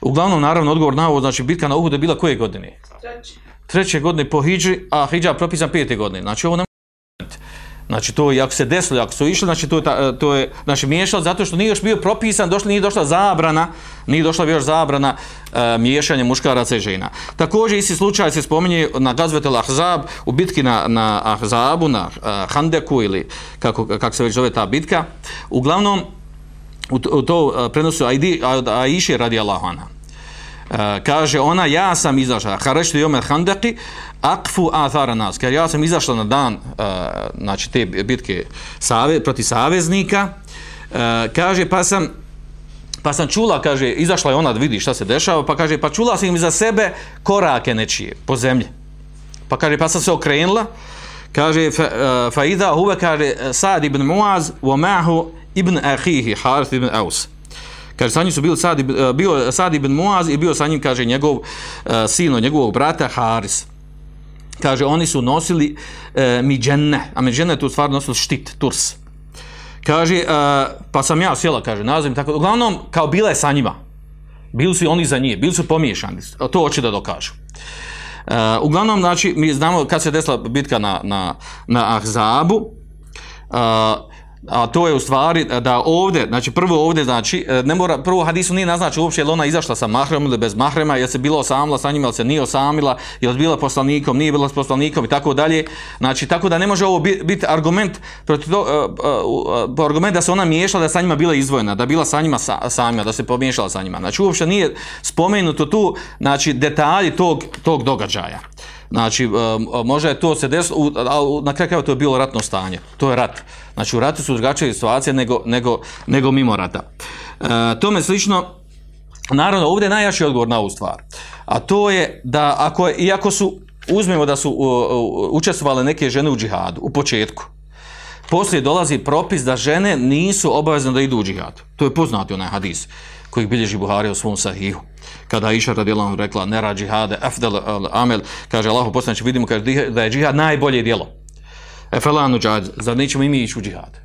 A: Uglavnom naravno odgovor na ovo znači bitka na Uhudu je bila koje godine? Treće. Treće godine po hidži a hidža propisan pete godine. Znači ovo ne Znači to ako se desilo, ako su išli, znači to ta, to je znači miješalo zato što nije još bio propisan, došla nije došla zabrana, nije došla još zabrana e, miješanja muškaraca i žena. Također isti slučaj se spominje na Gazvetel Ahzab, u bitki na, na Ahzabu, na uh, Handeku ili kako, kako se već zove ta bitka. Uglavnom, u u to prenosu Aiši radi Allahana. Uh, kaže ona, ja sam izašla, hareštu jomer handeki, akfu athara nas, jer ja sam izašla na dan uh, znači te bitke save, proti saveznika, uh, kaže, pa sam pa sam čula, kaže, izašla je ona da vidi šta se dešava, pa kaže, pa čula sam za sebe korake nečije po zemlji. Pa kaže, pa sam se okrenula, kaže, fa, uh, fa ida huve, kaže, Sad ibn Muaz, wa mahu ibn ahihi, Harith ibn Aus. Kaže, sa njim su bili Sad, bio Sad ibn Muaz i bio sa njim, kaže, njegov uh, sin od njegovog brata Haris kaže oni su nosili e, miđenne, a miđenne tu stvar nosili štit, turs. Kaže, e, pa sam ja sjela, kaže, nazivim tako, uglavnom, kao bila je sa njima. Bili su oni za njih, bili su pomiješani, to hoće da dokažu. E, uglavnom, znači, mi znamo kad se desila bitka na, na, na Ahzabu, e, a to je u stvari da ovdje, znači prvo ovdje, znači, e, ne mora, prvo hadisu nije naznači uopće je ona izašla sa mahrem ili bez mahrema, je se bilo osamila sa njima, ili se nije osamila, je li bila poslanikom, nije bila s poslanikom i tako dalje. Znači, tako da ne može ovo biti argument, proti to, uh, uh, argument da se ona miješala, da sa njima bila izvojena, da bila sa njima sa, samima, da se pomiješala sa njima. Znači, uopće nije spomenuto tu, znači, detalji tog, tog događaja. Znači, može je to se desilo, ali na kraju to je bilo ratno stanje. To je rat. Znači, u ratu su drugačije situacije nego, nego, nego mimo rata. E, tome slično, naravno, ovdje je najjači odgovor na ovu stvar. A to je da, ako, iako su, uzmemo da su uh, učestvovale neke žene u džihadu, u početku, poslije dolazi propis da žene nisu obavezne da idu u džihad. To je poznati onaj hadis koji bilježi Buhari u svom sahihu. Kada Iša radijelahu rekla, ne rad džihade, afdel amel, kaže Allah, poslanič, vidimo kaže, da je džihad najbolje djelo. Efelanu džihad, zar nećemo i ići u džihad?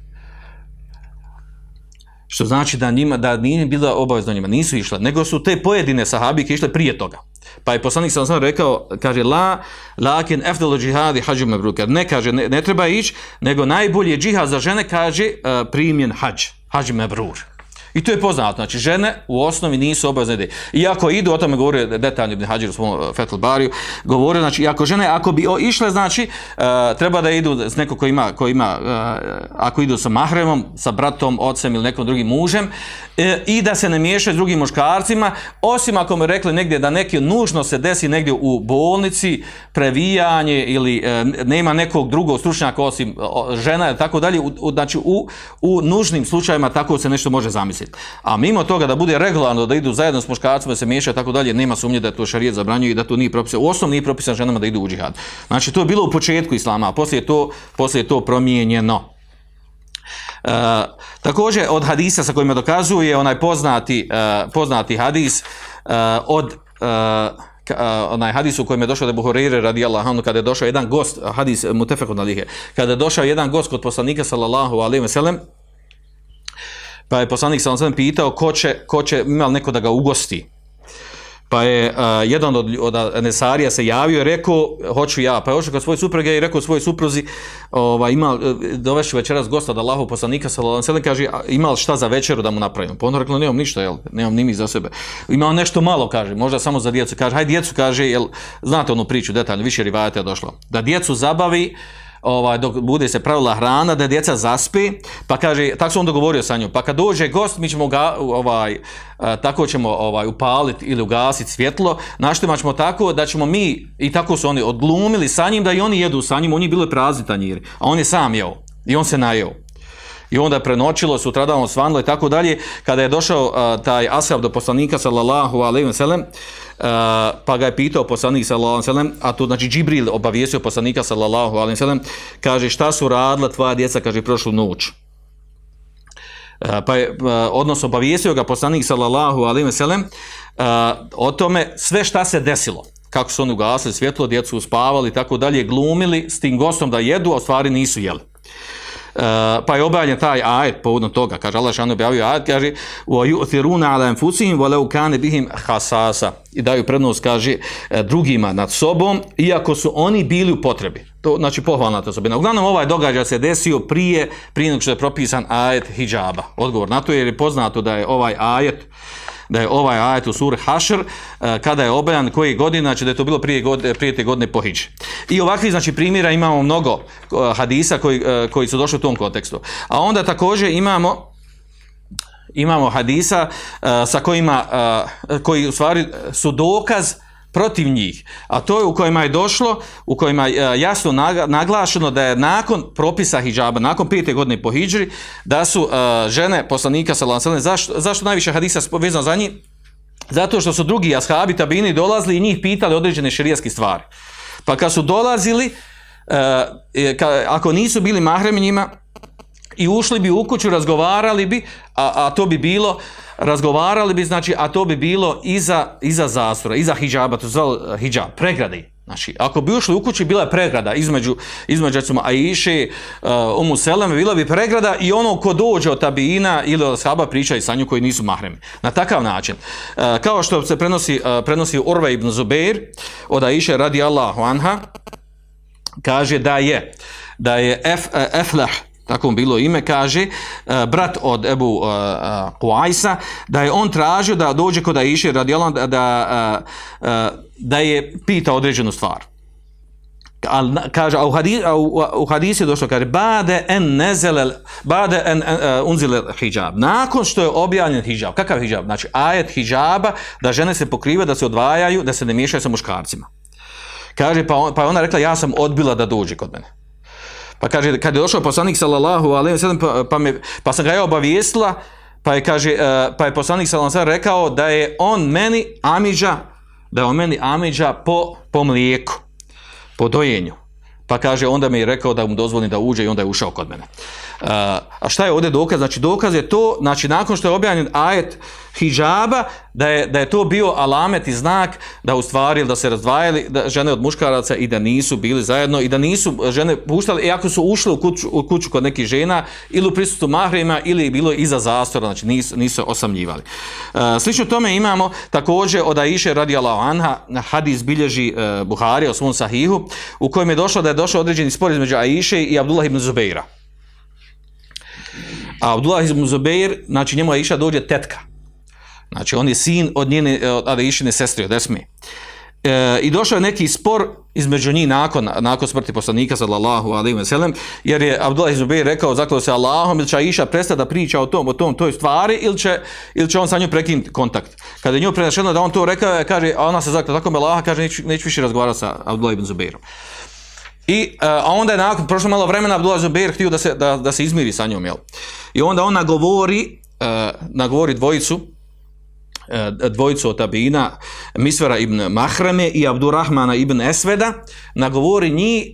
A: Što znači da njima, da nije bila obavezno njima, nisu išle, nego su te pojedine sahabike išle prije toga. Pa je poslanik sam sam rekao, kaže, la, lakin efdelu džihadi hađu mebrukar. Ne kaže, ne, ne treba ići, nego najbolje džihad za žene kaže uh, primjen hađ, hađ mebrur. I to je poznato, znači žene u osnovi nisu obavezne da Iako idu, o tome govorio detaljno Ibn Hađir u svom uh, Fethul Bariju, govorio, znači, ako žene, ako bi išle, znači, uh, treba da idu s neko ko ima, ko ima uh, ako idu sa mahremom, sa bratom, ocem ili nekom drugim mužem, e, i da se ne miješaju s drugim muškarcima, osim ako mi rekli negdje da neki nužno se desi negdje u bolnici, previjanje ili e, nema nekog drugog stručnjaka osim žena i tako dalje, znači u, u nužnim slučajevima tako se nešto može zamisliti. A mimo toga da bude regularno, da idu zajedno s muškarcima, da se miješaju i tako dalje, nema sumnje da je to šarijet zabranjuje i da to nije propisano. U osnovu nije propisano ženama da idu u džihad. Znači to je bilo u početku islama, a poslije je to, poslije je to promijenjeno. E, također od hadisa sa kojima dokazuje onaj poznati, e, poznati hadis e, od e, a, onaj hadis u kojem je došao da Buhurire radi anhu kada je došao jedan gost, hadis mutefekun alihe, kada je došao jedan gost kod poslanika sallallahu alaihi ve sellem, pa je poslanik ve sellem pitao ko će, ko će, ima li neko da ga ugosti. Pa je uh, jedan od, od Anesarija se javio i rekao, hoću ja. Pa je ošao kod svoje supruge i rekao svojoj supruzi, ovaj, ima, dovešću večeras gosta od Allahov poslanika, sellem, kaže, "A ima li šta za večeru da mu napravimo? Pa on rekla, nemam ništa, jel, nemam ni mi za sebe. Ima nešto malo, kaže, možda samo za djecu. Kaže, hajde djecu, kaže, jel, znate onu priču detaljno, više rivajata je došlo. Da djecu zabavi, ovaj, dok bude se pravila hrana, da djeca zaspi, pa kaže, tako se on dogovorio sa njom, pa kad dođe gost, mi ćemo ga, ovaj, a, tako ćemo ovaj, upaliti ili ugasiti svjetlo, naštimat ćemo tako da ćemo mi, i tako su oni odglumili sa njim, da i oni jedu sa njim, oni bili prazni tanjiri, a on je sam jeo, i on se najeo. I onda je prenoćilo, sutradan osvanilo i tako dalje. Kada je došao a, taj ashab do poslanika sallallahu alejhi ve sellem, pa ga je pitao poslanik sallallahu alejhi ve sellem, a tu znači Džibril obavijestio poslanika sallallahu alejhi ve sellem, kaže šta su radila tvoja djeca, kaže prošlu noć. A, pa je a, odnosno obavijestio ga poslanik sallallahu alejhi ve sellem o tome sve šta se desilo kako su oni ugasili svjetlo, djecu uspavali i tako dalje, glumili s tim gostom da jedu, a stvari nisu jeli. Uh, pa je objavljen taj ajet povodom toga, kaže Allah šano objavio ajet, kaže وَيُؤْثِرُونَ عَلَى أَنفُسِهِمْ وَلَوْ كَانَ بِهِمْ حَسَاسَ i daju prednost, kaže, e, drugima nad sobom, iako su oni bili u potrebi. To, znači, pohvalna ta osobina. Uglavnom, ovaj događaj se desio prije, prije nego što je propisan ajet hijjaba. Odgovor na to jer je poznato da je ovaj ajet da je ovaj ajet u suri Hašr, e, kada je objavljen koji godina, znači da je to bilo prije, godine, prije te godine po. I ovakvih znači, primjera imamo mnogo e, hadisa koji, e, koji su došli u tom kontekstu. A onda također imamo imamo hadisa sa kojima, koji u stvari su dokaz protiv njih, a to je u kojima je došlo, u kojima je uh, jasno naglašeno da je nakon propisa hijjaba, nakon pete godine po hijđri, da su uh, žene poslanika ve sellem zašto, zašto najviše hadisa vezano za njih? Zato što su drugi ashabi tabini dolazili i njih pitali određene šerijatske stvari. Pa kad su dolazili, e, ako nisu bili mahremi njima, i ušli bi u kuću, razgovarali bi, a, a to bi bilo, razgovarali bi, znači, a to bi bilo iza, iza zastora, iza hijjaba, to zvalo hijjab, pregradi. Znači, ako bi ušli u kuću, bila je pregrada između, između recimo, Aiše, uh, Umu Seleme, bila bi pregrada i ono ko dođe od tabina ili od priča i sa koji nisu mahremi. Na takav način. Uh, kao što se prenosi, uh, prenosi Urve ibn Zubeir od Aiše radi Allahu anha, kaže da je da je Ef, Eflah tako bilo ime, kaže, uh, brat od Ebu uh, uh, Kuajsa, da je on tražio da dođe kod Aiše radi Allah, da, da, da je pita određenu stvar. Al, kaže, a u, hadis, a u, je došlo, kaže, bade en nezelel, bade en, en uh, unzile hijab. Nakon što je objavljen hijab, kakav hijab? Znači, ajet hijaba, da žene se pokrive, da se odvajaju, da se ne miješaju sa muškarcima. Kaže, pa, on, pa ona rekla, ja sam odbila da dođe kod mene. Pa kaže, kad je došao poslanik sallallahu alejhi ve sellem pa, pa, pa sam ga ja obavijestila, pa je, kaže, uh, pa je poslanik sallallahu alejhi rekao da je on meni amidža, da je on meni amidža po, po mlijeku, po dojenju. Pa kaže, onda mi je rekao da mu dozvolim da uđe i onda je ušao kod mene. A šta je ovdje dokaz? Znači, dokaz je to, znači, nakon što je objavljen ajet hijaba, da je, da je to bio alamet i znak da u stvari, da se razdvajali da žene od muškaraca i da nisu bili zajedno i da nisu žene puštali, iako su ušle u kuću, u kuću kod nekih žena ili u prisutstvu mahrima ili bilo iza zastora, znači nisu, nisu osamljivali. Uh, slično tome imamo također od Aisha radi anha, hadis bilježi uh, Buhari o svom sahihu, u kojem je došlo da je došao određeni spor između Aisha i Abdullah ibn Zubeira. A Abdullah ibn Zubeir, znači njemu Aisha dođe tetka. Znači on je sin od njene, od Aishine sestre, od Esme. E, I došao je neki spor između njih nakon, nakon smrti poslanika sallallahu alaihi wa sallam, jer je Abdullah ibn Zubeir rekao, zaklao se Allahom, ili će Aisha prestati da priča o tom, o tom, toj stvari, ili će, ili će on sa njom prekinuti kontakt. Kada je nju prenašeno da on to rekao, kaže, a ona se zaklao, tako me Allaha, kaže, neću, neću više razgovarati sa Abdullah ibn Zubeirom. I a onda je nakon, prošlo malo vremena, Abdullah Zubeir htio da se, da, da se izmiri sa njom, jel? I onda on nagovori, uh, nagovori dvojicu, uh, dvojicu od tabina, Misvera ibn Mahrame i Abdurrahmana ibn Esveda, nagovori njih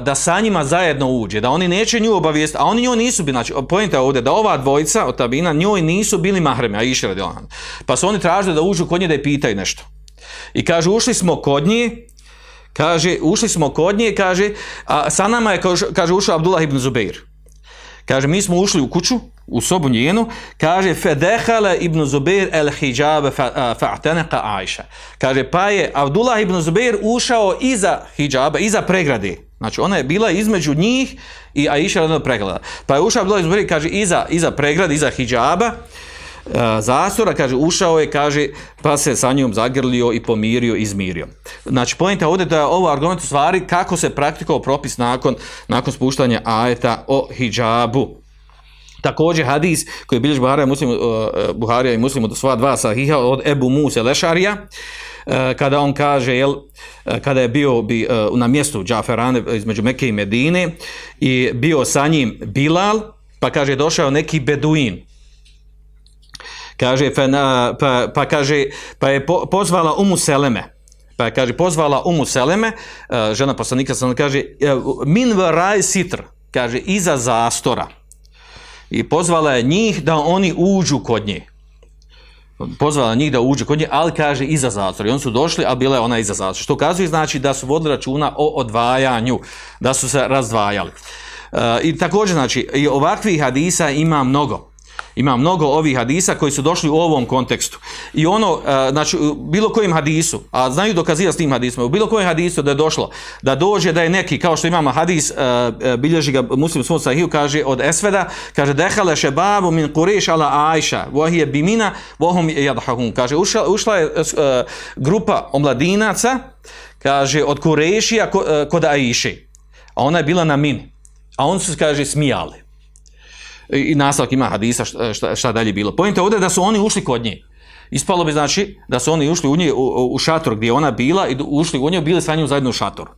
A: da sa njima zajedno uđe, da oni neće nju obavijesti, a oni njoj nisu bili, znači, pojenta ovdje, da ova dvojica od tabina njoj nisu bili mahreme, a radi Pa su oni tražili da uđu kod nje da je pitaju nešto. I kažu, ušli smo kod nje, Kaže, ušli smo kod nje, kaže, a sa nama je, kaže, ušao Abdullah ibn Zubeir. Kaže, mi smo ušli u kuću, u sobu njenu, kaže, fedehala ibn Zubeir el hijab fa'teneka Aisha. Kaže, pa je Abdullah ibn Zubeir ušao iza hijaba, iza pregrade. Znači, ona je bila između njih i Aisha radno pregleda. Pa je ušao Abdullah ibn Zubeir, kaže, iza, iza pregrade, iza hijaba, zastora, kaže, ušao je, kaže, pa se sa njom zagrlio i pomirio, izmirio. Znači, pojenta ovdje da je ovo argument u stvari kako se praktikovao propis nakon, nakon spuštanja ajeta o hijabu. Također hadis koji bilježi Buharija, muslim, uh, Buharija i muslim od sva dva sahiha od Ebu Musa Lešarija, uh, kada on kaže, jel, kada je bio bi, na mjestu Džaferane između Mekke i Medine i bio sa njim Bilal, pa kaže došao neki beduin, Kaže, pa, pa, pa, kaže, pa je po, pozvala Umu Seleme. Pa kaže, pozvala Umu Seleme, uh, žena poslanika sam kaže, min raj sitr, kaže, iza zastora. I pozvala je njih da oni uđu kod nje. Pozvala njih da uđu kod nje, ali kaže iza zastora. I oni su došli, a bila je ona iza zastora. Što kazuje znači da su vodili računa o odvajanju, da su se razdvajali. Uh, I također, znači, i ovakvih hadisa ima mnogo. Ima mnogo ovih hadisa koji su došli u ovom kontekstu. I ono, e, znači, u bilo kojem hadisu, a znaju dokazivati s tim hadisima, u bilo kojem hadisu da je došlo, da dođe da je neki, kao što imamo hadis, e, e, bilježi ga muslim svom sahiju, kaže od Esveda, kaže, dehale šebabu min kuriš ala ajša, vohije bimina, vohum jadhahun. Kaže, ušla, ušla je grupa omladinaca, kaže, od Kurešija kod Aiši. A ona je bila na min. A on su, kaže, smijali i nastavak ima hadisa šta, šta dalje bilo. Pojente ovdje da su oni ušli kod nje. Ispalo bi znači da su oni ušli u nje u, u šator gdje ona bila i ušli u nje bili sa njom zajedno u šator.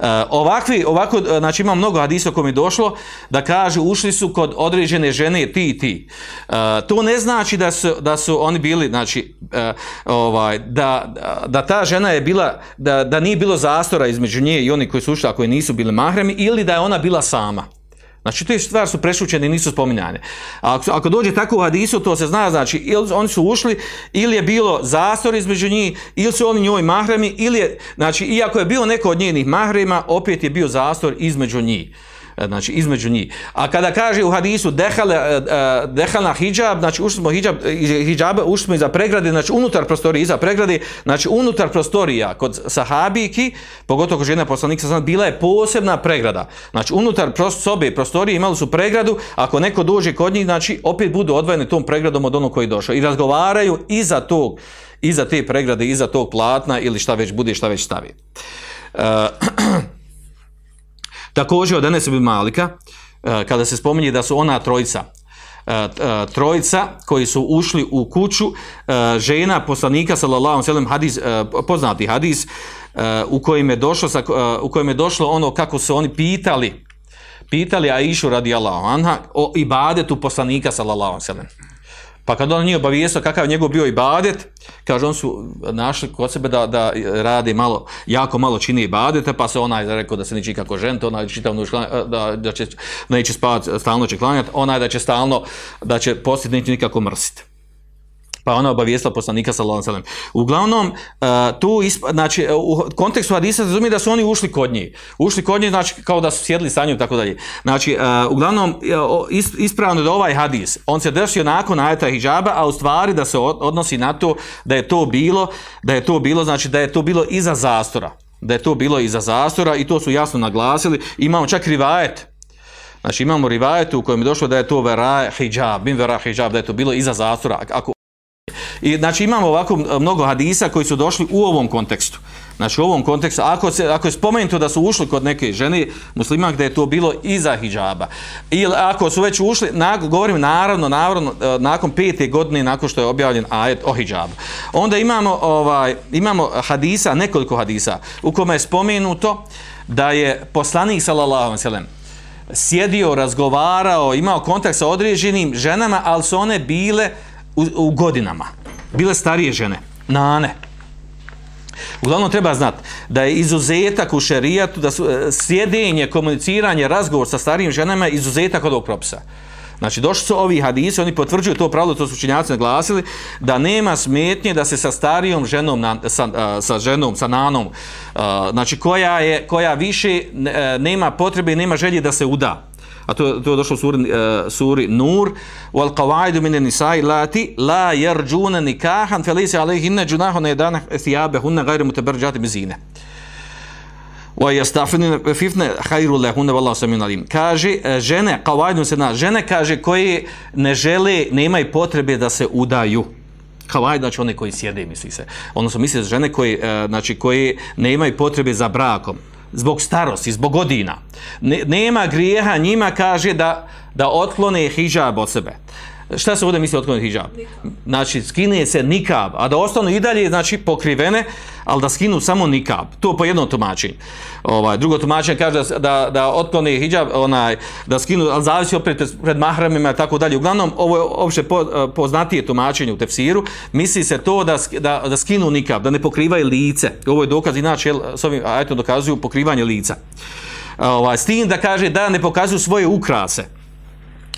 A: E, ovakvi, ovako, znači ima mnogo hadisa kojim je došlo da kaže ušli su kod određene žene ti i ti. E, to ne znači da su, da su oni bili, znači, e, ovaj, da, da ta žena je bila, da, da nije bilo zastora između nje i oni koji su ušli, a koji nisu bili mahremi, ili da je ona bila sama. Znači, te stvari su prešućene i nisu spominjane. Ako, ako dođe tako u hadisu, to se zna, znači, ili oni su ušli, ili je bilo zastor između njih, ili su oni njoj mahremi, ili je, znači, iako je bilo neko od njenih mahrema, opet je bio zastor između njih. E, znači između njih. A kada kaže u hadisu dehale, e, dehalna hijab, znači ušli smo hijab, hijab, ušli smo iza pregrade, znači unutar prostorije, iza pregrade, znači unutar prostorija kod sahabijki, pogotovo kod žena poslanika, znači, bila je posebna pregrada. Znači unutar sobe prostorije imali su pregradu, ako neko dođe kod njih, znači opet budu odvojeni tom pregradom od onog koji je došao. I razgovaraju iza tog, iza te pregrade, iza tog platna ili šta već bude, šta već stavi. Uh, Također od Enes ibn Malika, e, kada se spominje da su ona trojica, e, e, trojica koji su ušli u kuću žena poslanika sallallahu alejhi hadis poznati hadis u kojem je došlo u kojem je došlo ono kako su oni pitali pitali Aishu radijallahu anha o ibadetu poslanika sallallahu alejhi Pa kad on nije obavijestio kakav je njegov bio ibadet, kaže on su našli kod sebe da, da radi malo, jako malo čini ibadete, pa se onaj rekao da se neće kako žen, onaj čitav nuž, da, da će, neće spavati, stalno će klanjati, onaj da će stalno, da će postiti neće nikako mrsiti pa ona obavijestila poslanika sallallahu alejhi. Uglavnom uh, tu znači u kontekstu hadisa razumije da su oni ušli kod nje. Ušli kod nje znači kao da su sjedli sa njom tako dalje. Znači uh, uglavnom ispravno da ovaj hadis on se desio nakon ajeta hidžaba, a u stvari da se odnosi na to da je to bilo, da je to bilo znači da je to bilo iza zastora da je to bilo iza zastora i to su jasno naglasili. Imamo čak rivajet Znači imamo rivajetu u kojem je došlo da je to vera hijab, bin vera hijab, da je to bilo iza zastora. Ako, I znači imamo ovako mnogo hadisa koji su došli u ovom kontekstu. Znači u ovom kontekstu, ako, se, ako je spomenuto da su ušli kod neke žene muslima gdje je to bilo iza hijaba, ili ako su već ušli, na, govorim naravno, naravno, e, nakon pete godine nakon što je objavljen ajet o hijabu. Onda imamo, ovaj, imamo hadisa, nekoliko hadisa, u kome je spomenuto da je poslanik sallallahu alejhi sjedio, razgovarao, imao kontakt sa određenim ženama, ali su one bile u, u godinama. Bile starije žene, nane. Uglavnom treba znati da je izuzetak u šerijatu, da su e, sjedenje, komuniciranje, razgovor sa starijim ženama je izuzetak od ovog propisa. Znači, došli su ovi hadisi, oni potvrđuju to pravilo, to su učinjaci naglasili, da nema smetnje da se sa starijom ženom, na, sa, a, sa ženom, sa nanom, a, znači koja, je, koja više ne, nema potrebe i nema želje da se uda. A to, to je došlo u suri, suri Nur. Wal qawaidu min an-nisa'i lati la yarjuna nikahan falaysa alayhinna junahun yadana thiyabahunna ghayra mutabarrijat bizina. Wa yastafinu fifna khayru lahunna wallahu samiyun alim. Kaže e, žene, qawaidu se na žene kaže koje ne žele, nemaju potrebe da se udaju. Kavaj, znači one koji sjede, misli se. Odnosno misli žene koje, e, znači, koje ne imaju potrebe za brakom zbog starosti, zbog godina. Ne, nema grijeha njima, kaže, da, da otklone hijab od sebe. Šta se ovdje misli otklone hijab? Znači, skine se nikab, a da ostanu i dalje, znači, pokrivene, ali da skinu samo nikab. To po jednom tumačenju. Ovaj, drugo tumačenje kaže da, da, da otklone hijab, onaj, da skinu, ali zavisi opet pred mahramima i tako dalje. Uglavnom, ovo je opšte po, poznatije tumačenje u tefsiru. Misli se to da, da, da skinu nikab, da ne pokrivaju lice. Ovo je dokaz, inače, jel, s ovim ajetom dokazuju pokrivanje lica. Ovaj, s tim da kaže da ne pokazuju svoje ukrase.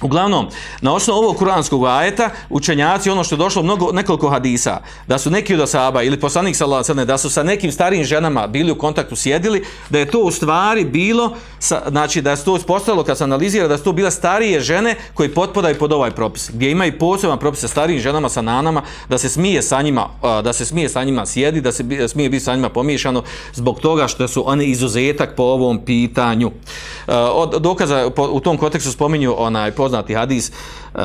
A: Uglavnom, na osnovu ovog kuranskog ajeta, učenjaci, ono što je došlo mnogo, nekoliko hadisa, da su neki od asaba ili poslanik sallallahu da su sa nekim starijim ženama bili u kontaktu, sjedili, da je to u stvari bilo, sa, znači da je to ispostavilo kad se analizira, da su to bile starije žene koji potpadaju pod ovaj propis, gdje imaju poseban propis sa starijim ženama, sa nanama, da se smije sa njima, da se smije sa njima sjedi, da se smije biti sa njima pomiješano, zbog toga što su one izuzetak po ovom pitanju. Od dokaza u tom kontekstu spominju onaj poznati hadis uh,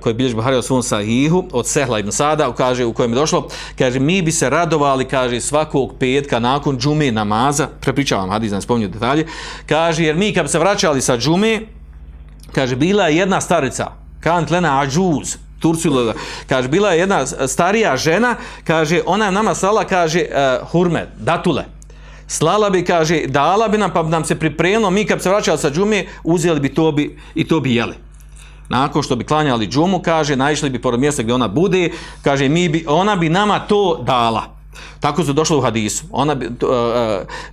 A: koji bilježi Buhari o svom sahihu od Sehla ibn Sada kaže, u kojem je došlo kaže mi bi se radovali kaže svakog petka nakon džume namaza prepričavam hadis ne spominju detalje kaže jer mi kad bi se vraćali sa džume kaže bila je jedna starica kant lena ađuz Turcilo, kaže, bila je jedna starija žena, kaže, ona nama sala, kaže, uh, hurme, datule, slala bi, kaže, dala bi nam, pa bi nam se pripremilo, mi kad bi se vraćali sa džume, uzeli bi to bi, i to bi jeli nakon što bi klanjali džumu, kaže, naišli bi pored mjesta gdje ona bude, kaže, mi bi, ona bi nama to dala. Tako su došlo u hadisu. Ona bi, uh,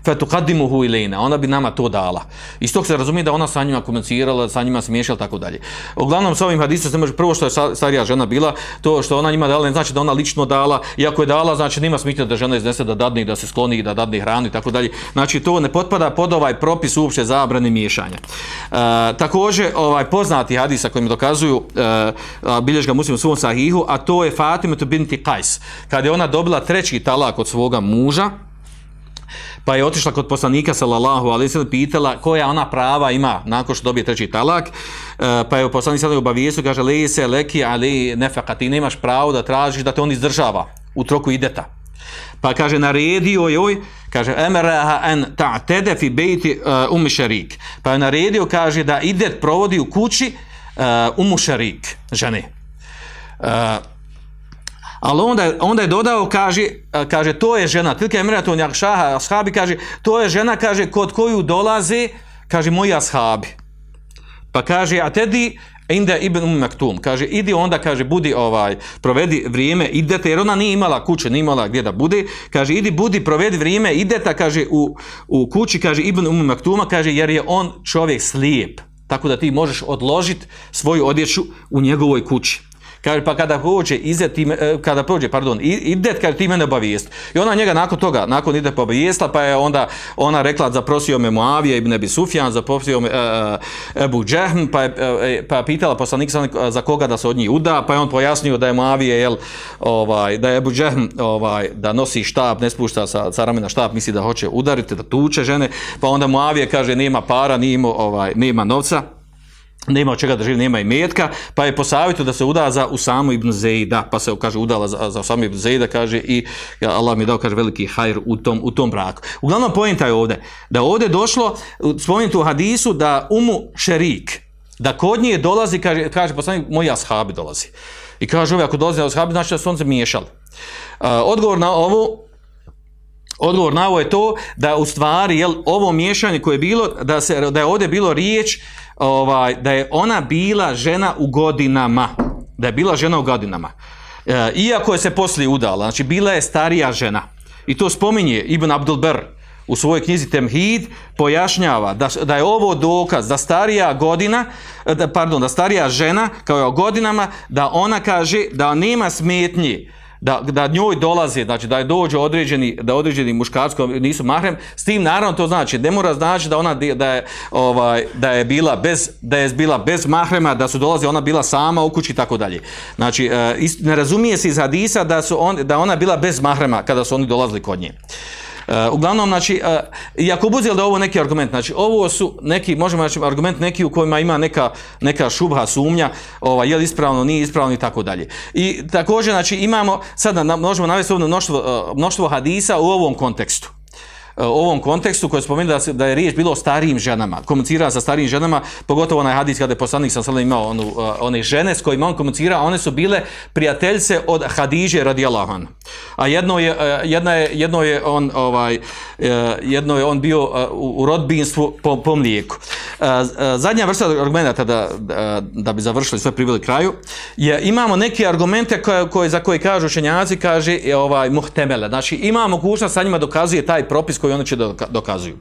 A: fetu kadimuhu ilina, ona bi nama to dala. Iz tog se razumije da ona sa njima komunicirala, sa njima smiješala, tako dalje. Uglavnom, sa ovim hadisom se može, prvo što je starija žena bila, to što ona njima dala, ne znači da ona lično dala, iako je dala, znači nima smitnja da žena iznese da dadne, da se skloni, da dadne hranu i tako dalje. Znači, to ne potpada pod ovaj propis uopće zabrane miješanja. Uh, također, ovaj poznati hadisa kojim dokazuju, uh, bilješ ga muslim u svom sahihu, a to je Fatima binti Kajs. Kad je ona dobila treći talak kod svoga muža, pa je otišla kod poslanika sallallahu alejhi ve pitala koja ona prava ima nakon što dobije treći talak e, pa je poslanik obavijestio kaže le se leki ali nefaqati nemaš pravo da tražiš da te on izdržava u troku ideta. Pa kaže naredio joj kaže emraha an ta'tada fi bayti uh, um sharik pa je naredio kaže da idet provodi u kući uh, um sharik žene Ali onda, onda je dodao, kaže, kaže to je žena, tilke emiraton jak šaha, ashabi, kaže, to je žena, kaže, kod koju dolaze, kaže, moji ashabi. Pa kaže, a tedi, Inda ibn Um Maktum, kaže, idi onda, kaže, budi, ovaj, provedi vrijeme, idete, jer ona nije imala kuće, nije imala gdje da bude, kaže, idi, budi, provedi vrijeme, idete, kaže, u, u kući, kaže, ibn Um Maktuma, kaže, jer je on čovjek slijep, tako da ti možeš odložiti svoju odjeću u njegovoj kući. Kaže, pa kada prođe, izet, ti, e, kada prođe, pardon, ide, kaže, ti mene obavijest. I ona njega nakon toga, nakon ide obavijestla, pa je onda ona rekla, zaprosio me Muavija ibn Ebi Sufjan, zaprosio me uh, Ebu Džehm, pa je, pa je pitala poslanik za koga da se od njih uda, pa je on pojasnio da je Muavije, jel, ovaj, da je Ebu Džehm, ovaj, da nosi štab, ne spušta sa, sa ramena štab, misli da hoće udariti, da tuče žene, pa onda Muavije kaže, nema para, nema, ovaj, nema novca, nema od čega da živi, nema i metka, pa je po savjetu da se uda za Usamu ibn Zejda, pa se kaže udala za, za Usamu ibn Zejda, kaže i Allah mi je dao, kaže, veliki hajr u tom, u tom braku. Uglavnom, pojenta je ovdje, da ovdje došlo, spomenuti u hadisu, da umu šerik, da kod nje dolazi, kaže, kaže poslanik, moji ashabi dolazi. I kaže, ovi, ako dolazi ashabi, znači da su on se miješali. Odgovor na ovo, Odgovor na ovo je to da u stvari jel, ovo miješanje koje je bilo, da, se, da je ovdje bilo riječ ovaj, da je ona bila žena u godinama. Da je bila žena u godinama. E, iako je se poslije udala, znači bila je starija žena. I to spominje Ibn Abdulber u svojoj knjizi Temhid, pojašnjava da, da je ovo dokaz da starija godina, da, pardon, da starija žena, kao je o godinama, da ona kaže da nema smetnji da, da njoj dolazi, znači da je dođe određeni, da određeni muškarci koji nisu mahrem, s tim naravno to znači, ne mora znači da ona da je, ovaj, da je bila bez, da je bila bez mahrema, da su dolazi ona bila sama u kući i tako dalje. Znači, e, ne razumije se iz hadisa da, su on, da ona bila bez mahrema kada su oni dolazili kod nje. Uh, uglavnom, znači, uh, iako buzeli da je ovo neki argument, znači, ovo su neki, možemo reći, argument neki u kojima ima neka, neka šubha, sumnja, ovaj, je li ispravno, nije ispravno i tako dalje. I također, znači, imamo, sada na, možemo navesti ovdje mnoštvo, uh, mnoštvo hadisa u ovom kontekstu ovom kontekstu koji spomenu da, da je riječ bilo o starijim ženama, komunicira sa starijim ženama, pogotovo onaj hadis kada je poslanik sam sada imao onu, one žene s kojima on komunicira, one su bile prijateljce od Hadiže radijallahu anha. A jedno je, jedna je, jedno je on ovaj jedno je on bio u, u rodbinstvu po, po mlijeku. Zadnja vrsta argumenta da, da, bi završili sve priveli kraju je imamo neke argumente koje, koje za koje kažu učenjaci kaže ovaj muhtemele. Znači ima mogućnost sa njima dokazuje taj propis koji oni će dokazuju.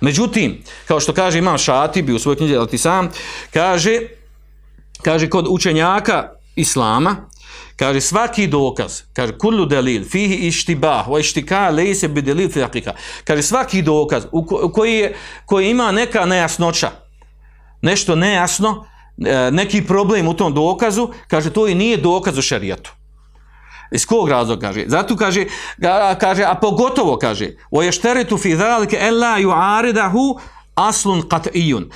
A: Međutim, kao što kaže imam Šatibi u svojoj knjizi ti sam, kaže, kaže kod učenjaka Islama, kaže svaki dokaz, kaže kullu delil, fihi ištibah, wa ištika lejse bi delil fi. Kaže svaki dokaz u koji, je, koji ima neka nejasnoća, nešto nejasno, e, neki problem u tom dokazu, kaže to i nije dokaz u šarijatu. Iz kog razloga kaže? Zato kaže, kaže a pogotovo kaže, o ješteretu fi zalike ella ju'aridahu aslun qat'iyun.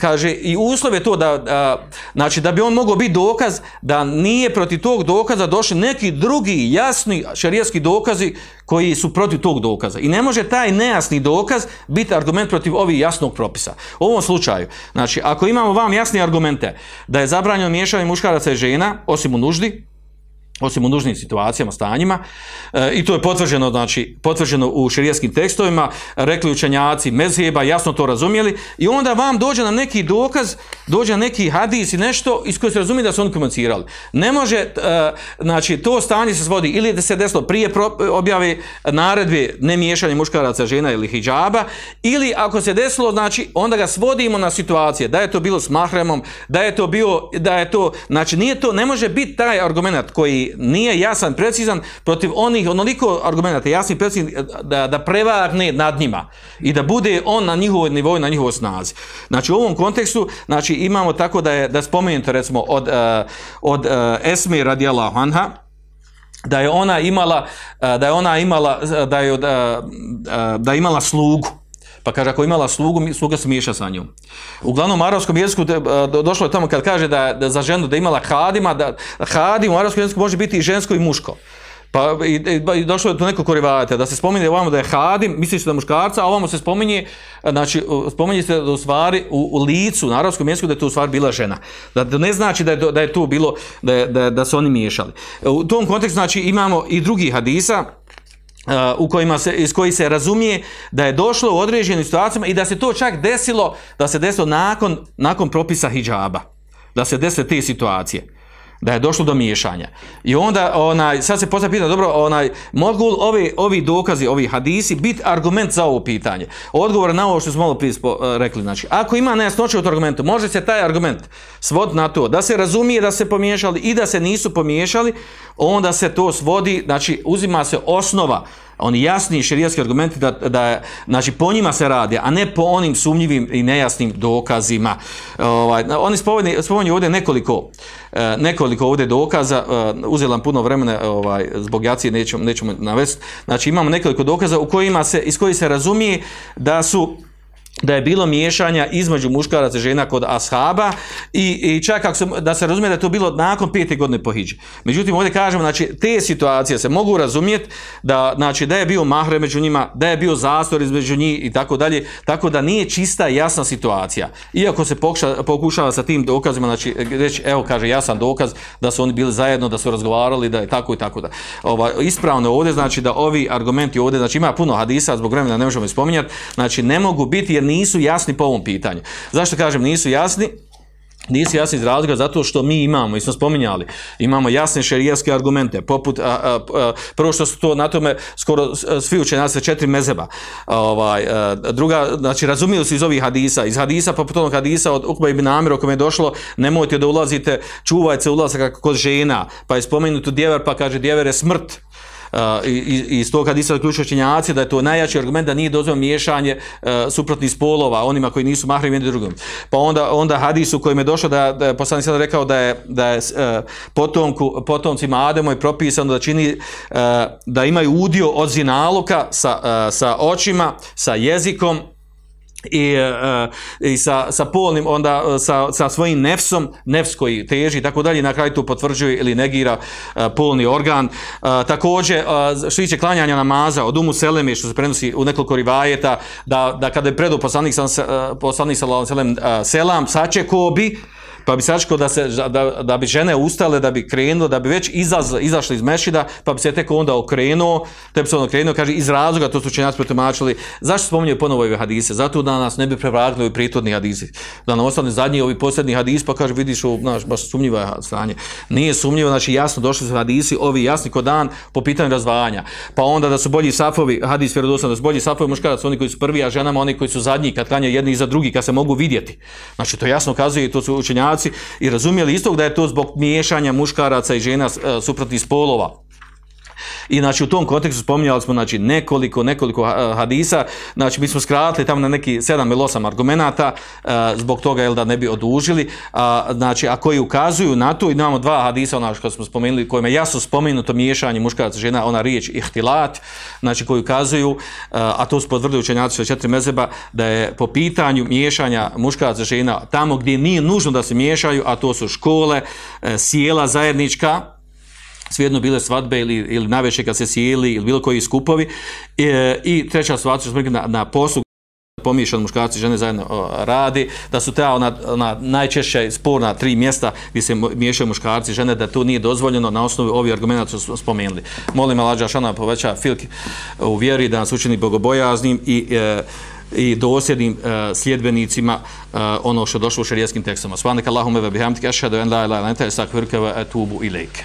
A: Kaže i uslov je to da, a, znači da bi on mogao biti dokaz da nije protiv tog dokaza došli neki drugi jasni šerijski dokazi koji su protiv tog dokaza. I ne može taj nejasni dokaz biti argument protiv ovih jasnog propisa. U ovom slučaju, znači ako imamo vam jasne argumente da je zabranjeno miješanje muškaraca i žena osim u nuždi, osim u nužnim situacijama, stanjima, e, i to je potvrđeno, znači, potvrđeno u širijskim tekstovima, rekli učenjaci mezheba, jasno to razumijeli, i onda vam dođe na neki dokaz, dođe na neki hadis i nešto iz koje se razumije da su oni komunicirali. Ne može, e, znači, to stanje se svodi ili da se desilo prije pro, objave naredbe ne miješanje muškaraca, žena ili hijjaba, ili ako se desilo, znači, onda ga svodimo na situacije, da je to bilo s mahremom, da je to bio, da je to, znači, nije to, ne može biti taj argument koji nije jasan, precizan protiv onih onoliko argumenta, jasni, precizan, da, da prevarne nad njima i da bude on na njihovoj nivou, na njihovoj snazi. Znači, u ovom kontekstu, znači, imamo tako da je, da spomenuto, recimo, od, uh, od uh, Esme radijallahu anha, da je ona imala, da je ona imala, da je, da, da je imala slugu, Pa kaže, ako imala slugu, sluga se miješa sa njom. Uglavnom, u arabskom jeziku došlo je tamo kad kaže da, da za ženu da imala hadima, da hadim u arabskom jeziku može biti i žensko i muško. Pa i, i, došlo je to neko korivate, da se spominje ovamo da je hadim, misliš da je muškarca, a ovamo se spominje, znači, spominje se da u stvari u, u licu, na arabskom jeziku, da je to u stvari bila žena. Da, ne znači da je, da je to bilo, da, da, da su oni miješali. U tom kontekstu, znači, imamo i drugi hadisa, u kojima se, iz koji se razumije da je došlo u određenim situacijama i da se to čak desilo, da se desilo nakon, nakon propisa hijjaba. Da se desile te situacije. Da je došlo do miješanja. I onda, onaj, sad se postavlja pitanje, dobro, onaj, mogu ovi, ovi dokazi, ovi hadisi, biti argument za ovo pitanje? Odgovor na ovo što smo malo prije uh, rekli, znači, ako ima nejasnoće u tom argumentu, može se taj argument svod na to, da se razumije da se pomiješali i da se nisu pomiješali, onda se to svodi, znači uzima se osnova, oni jasni šerijski argumenti da, da znači po njima se radi, a ne po onim sumnjivim i nejasnim dokazima. Ovaj, oni spomenju, ovdje nekoliko, eh, nekoliko ovdje dokaza, eh, uzelam puno vremena ovaj, zbog jacije, nećemo, nećemo navesti, znači imamo nekoliko dokaza u kojima se, iz kojih se razumije da su da je bilo miješanja između muškaraca i žena kod ashaba i, i čak ako se, da se razumije da je to bilo nakon pete godine po hidži. Međutim, ovdje kažemo, znači, te situacije se mogu razumjeti da, znači, da je bio mahre među njima, da je bio zastor između njih i tako dalje, tako da nije čista jasna situacija. Iako se pokuša, pokušava sa tim dokazima, znači, reći, evo, kaže, jasan dokaz da su oni bili zajedno, da su razgovarali, da je tako i tako da. Ova, ispravno ovdje, znači, da ovi argumenti ovdje, znači, ima puno hadisa, zbog vremena ne možemo spominjati, znači, ne mogu biti jer nisu jasni po ovom pitanju. Zašto kažem nisu jasni? Nisu jasni iz razloga zato što mi imamo, i smo spominjali, imamo jasne šerijatske argumente, poput, a, a, a, prvo što su to na tome skoro svi učenjaci četiri mezeba. Ovaj, druga, znači razumiju se iz ovih hadisa, iz hadisa, poput onog hadisa od Ukba ibn Amir, o kome je došlo, nemojte da ulazite, čuvajte ulazaka kod žena, pa je spomenuto djever, pa kaže djever je smrt, i iz toga hadisa zaključuju učenjaci da je to najjači argument da nije dozvoljeno miješanje uh, suprotnih spolova onima koji nisu mahrim jedni drugom. Pa onda onda hadis u kojem je došlo da da je sada rekao da je da je uh, potomku potomcima Ademo je propisano da čini uh, da imaju udio od zinaluka sa, sa očima, sa jezikom i, uh, i sa, sa polnim onda uh, sa, sa svojim nefsom nefs koji teži i tako dalje na kraju to potvrđuje ili negira polni organ. Također što tiče klanjanja namaza od umu seleme što se prenosi u nekoliko rivajeta da, da kada je predo poslanik poslanik selam sačekao bi pa bi sačekao da, se, da, da bi žene ustale, da bi krenuo, da bi već izaz, izašli iz mešida, pa bi se tek onda okrenuo, te bi se onda okrenuo, kaže, iz razloga, to su učenjaci protumačili, zašto spominjaju ponovo ove hadise? Zato da nas ne bi prevratili ovi pritodni hadisi. Da nam ostane zadnji ovi posljednji hadis, pa kaže, vidiš, u, znaš, baš sumnjiva stanje. Nije sumnjivo, znači jasno došli su hadisi, ovi jasni ko dan, po pitanju razvajanja. Pa onda da su bolji safovi, hadis vjerodostan, da su bolji safovi muškarac, oni koji su prvi, a ženama, oni koji su zadnji, kad klanjaju jedni iza drugi, kad se mogu vidjeti. Znači, to jasno kazuje, to su učenjaci učenjaci i razumjeli istog da je to zbog miješanja muškaraca i žena e, suprotnih spolova. I znači u tom kontekstu spominjali smo znači nekoliko nekoliko hadisa, znači mi smo skratili tamo na neki 7 ili 8 argumenata uh, zbog toga jel da ne bi odužili, a znači a koji ukazuju na to i imamo dva hadisa ona što smo spomenuli kojima je jasno spomenuto miješanje muškaraca i žena, ona riječ ihtilat, znači koji ukazuju uh, a to su potvrdili učenjaci četiri mezeba da je po pitanju miješanja muškaraca žena tamo gdje nije nužno da se miješaju, a to su škole, sjela zajednička svejedno bile svadbe ili, ili naveše kad se sjeli ili bilo koji skupovi. E, I treća što smo na, na poslu, pomiješan muškarci i žene zajedno o, radi, da su ta ona, ona najčešće sporna tri mjesta gdje se miješaju muškarci i žene, da to nije dozvoljeno na osnovu ovih argumenta smo spomenuli. Molim Allah Šana poveća filk u vjeri da nas učini bogobojaznim i e, i dosljednim uh, sljedbenicima uh, ono što došlo u šarijetskim tekstima. Svanika Allahume ve bihamdike ašhadu en la ilaha illa atubu ilejke.